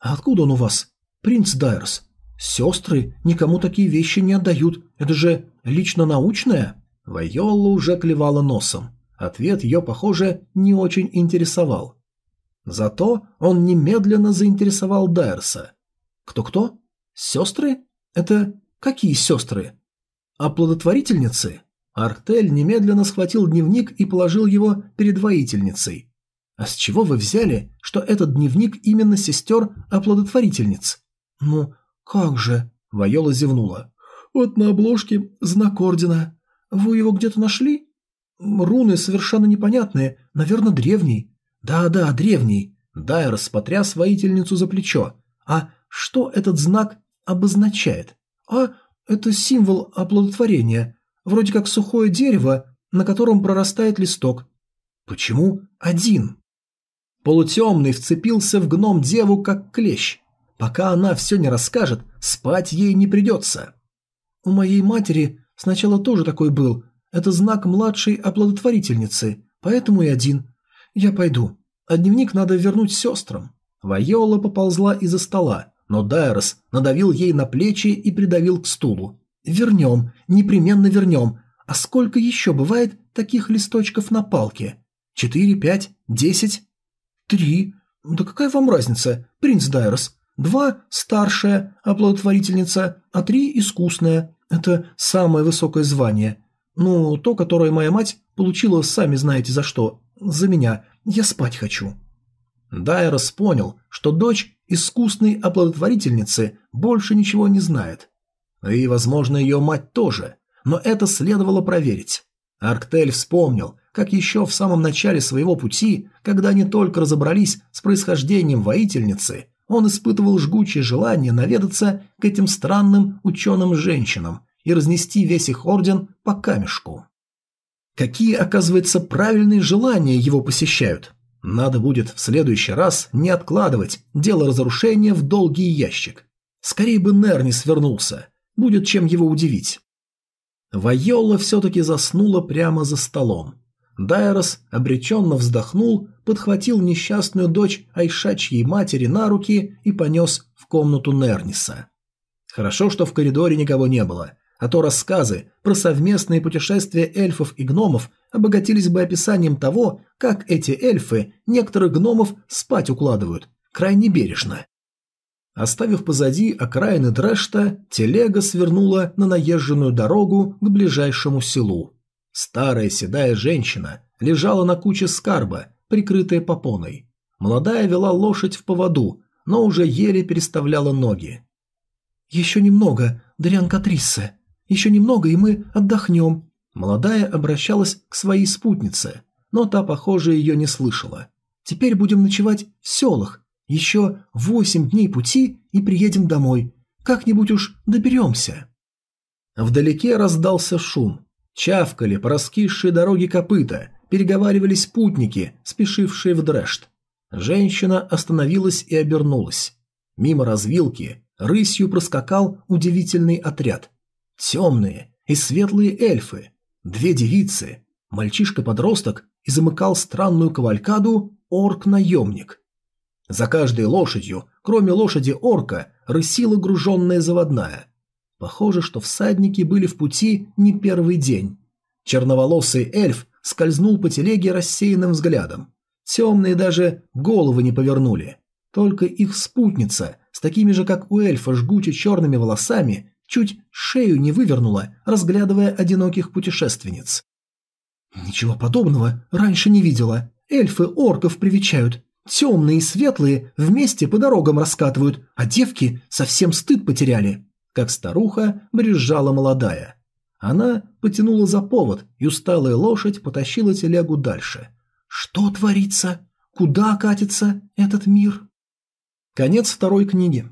«А откуда он у вас? Принц Дайерс. Сестры никому такие вещи не отдают. Это же лично научное?» Вайола уже клевала носом. Ответ ее, похоже, не очень интересовал. Зато он немедленно заинтересовал Дайерса. «Кто-кто? Сестры? Это какие сестры? Оплодотворительницы?» Арктель немедленно схватил дневник и положил его перед воительницей. «А с чего вы взяли, что этот дневник именно сестер-оплодотворительниц?» «Ну, как же?» – Вайола зевнула. «Вот на обложке знак ордена. Вы его где-то нашли?» «Руны совершенно непонятные, наверное, древний». «Да-да, древний». Дайрос потряс воительницу за плечо. «А что этот знак обозначает? А, это символ оплодотворения. Вроде как сухое дерево, на котором прорастает листок. Почему один? Полутемный вцепился в гном-деву как клещ. Пока она все не расскажет, спать ей не придется. У моей матери сначала тоже такой был. Это знак младшей оплодотворительницы, поэтому и один. Я пойду. А дневник надо вернуть сестрам. Вайола поползла из-за стола, но Дайрос надавил ей на плечи и придавил к стулу. «Вернем, непременно вернем. А сколько еще бывает таких листочков на палке? Четыре, пять, десять?» «Три. Да какая вам разница, принц Дайрос? Два – старшая оплодотворительница, а три – искусная. Это самое высокое звание. Ну, то, которое моя мать получила сами знаете за что. За меня. Я спать хочу». Дайрос понял, что дочь искусной оплодотворительницы больше ничего не знает. И, возможно, ее мать тоже, но это следовало проверить. Арктель вспомнил, как еще в самом начале своего пути, когда они только разобрались с происхождением воительницы, он испытывал жгучее желание наведаться к этим странным ученым-женщинам и разнести весь их орден по камешку. Какие, оказывается, правильные желания его посещают? Надо будет в следующий раз не откладывать дело разрушения в долгий ящик. Скорее бы Нерни свернулся, будет чем его удивить. Вайола все-таки заснула прямо за столом. Дайрос обреченно вздохнул, подхватил несчастную дочь Айшачьей матери на руки и понес в комнату Нерниса. Хорошо, что в коридоре никого не было, а то рассказы про совместные путешествия эльфов и гномов обогатились бы описанием того, как эти эльфы некоторых гномов спать укладывают, крайне бережно. Оставив позади окраины Дрэшта, телега свернула на наезженную дорогу к ближайшему селу. Старая седая женщина лежала на куче скарба, прикрытая попоной. Молодая вела лошадь в поводу, но уже еле переставляла ноги. «Еще немного, Дариан Катриссе. Еще немного, и мы отдохнем». Молодая обращалась к своей спутнице, но та, похоже, ее не слышала. «Теперь будем ночевать в селах, еще восемь дней пути и приедем домой. Как-нибудь уж доберемся. Вдалеке раздался шум. Чавкали по раскисшей дороге копыта, переговаривались путники, спешившие в Дрэшт. Женщина остановилась и обернулась. Мимо развилки рысью проскакал удивительный отряд. Темные и светлые эльфы, две девицы, мальчишка-подросток и замыкал странную кавалькаду орк-наемник. За каждой лошадью, кроме лошади орка, рысила груженная заводная. Похоже, что всадники были в пути не первый день. Черноволосый эльф скользнул по телеге рассеянным взглядом. Темные даже головы не повернули. Только их спутница, с такими же, как у эльфа, жгуче черными волосами, чуть шею не вывернула, разглядывая одиноких путешественниц. «Ничего подобного раньше не видела. Эльфы орков привечают. Темные и светлые вместе по дорогам раскатывают, а девки совсем стыд потеряли. Как старуха брезжала молодая. Она потянула за повод, и усталая лошадь потащила телегу дальше. Что творится? Куда катится этот мир? Конец второй книги.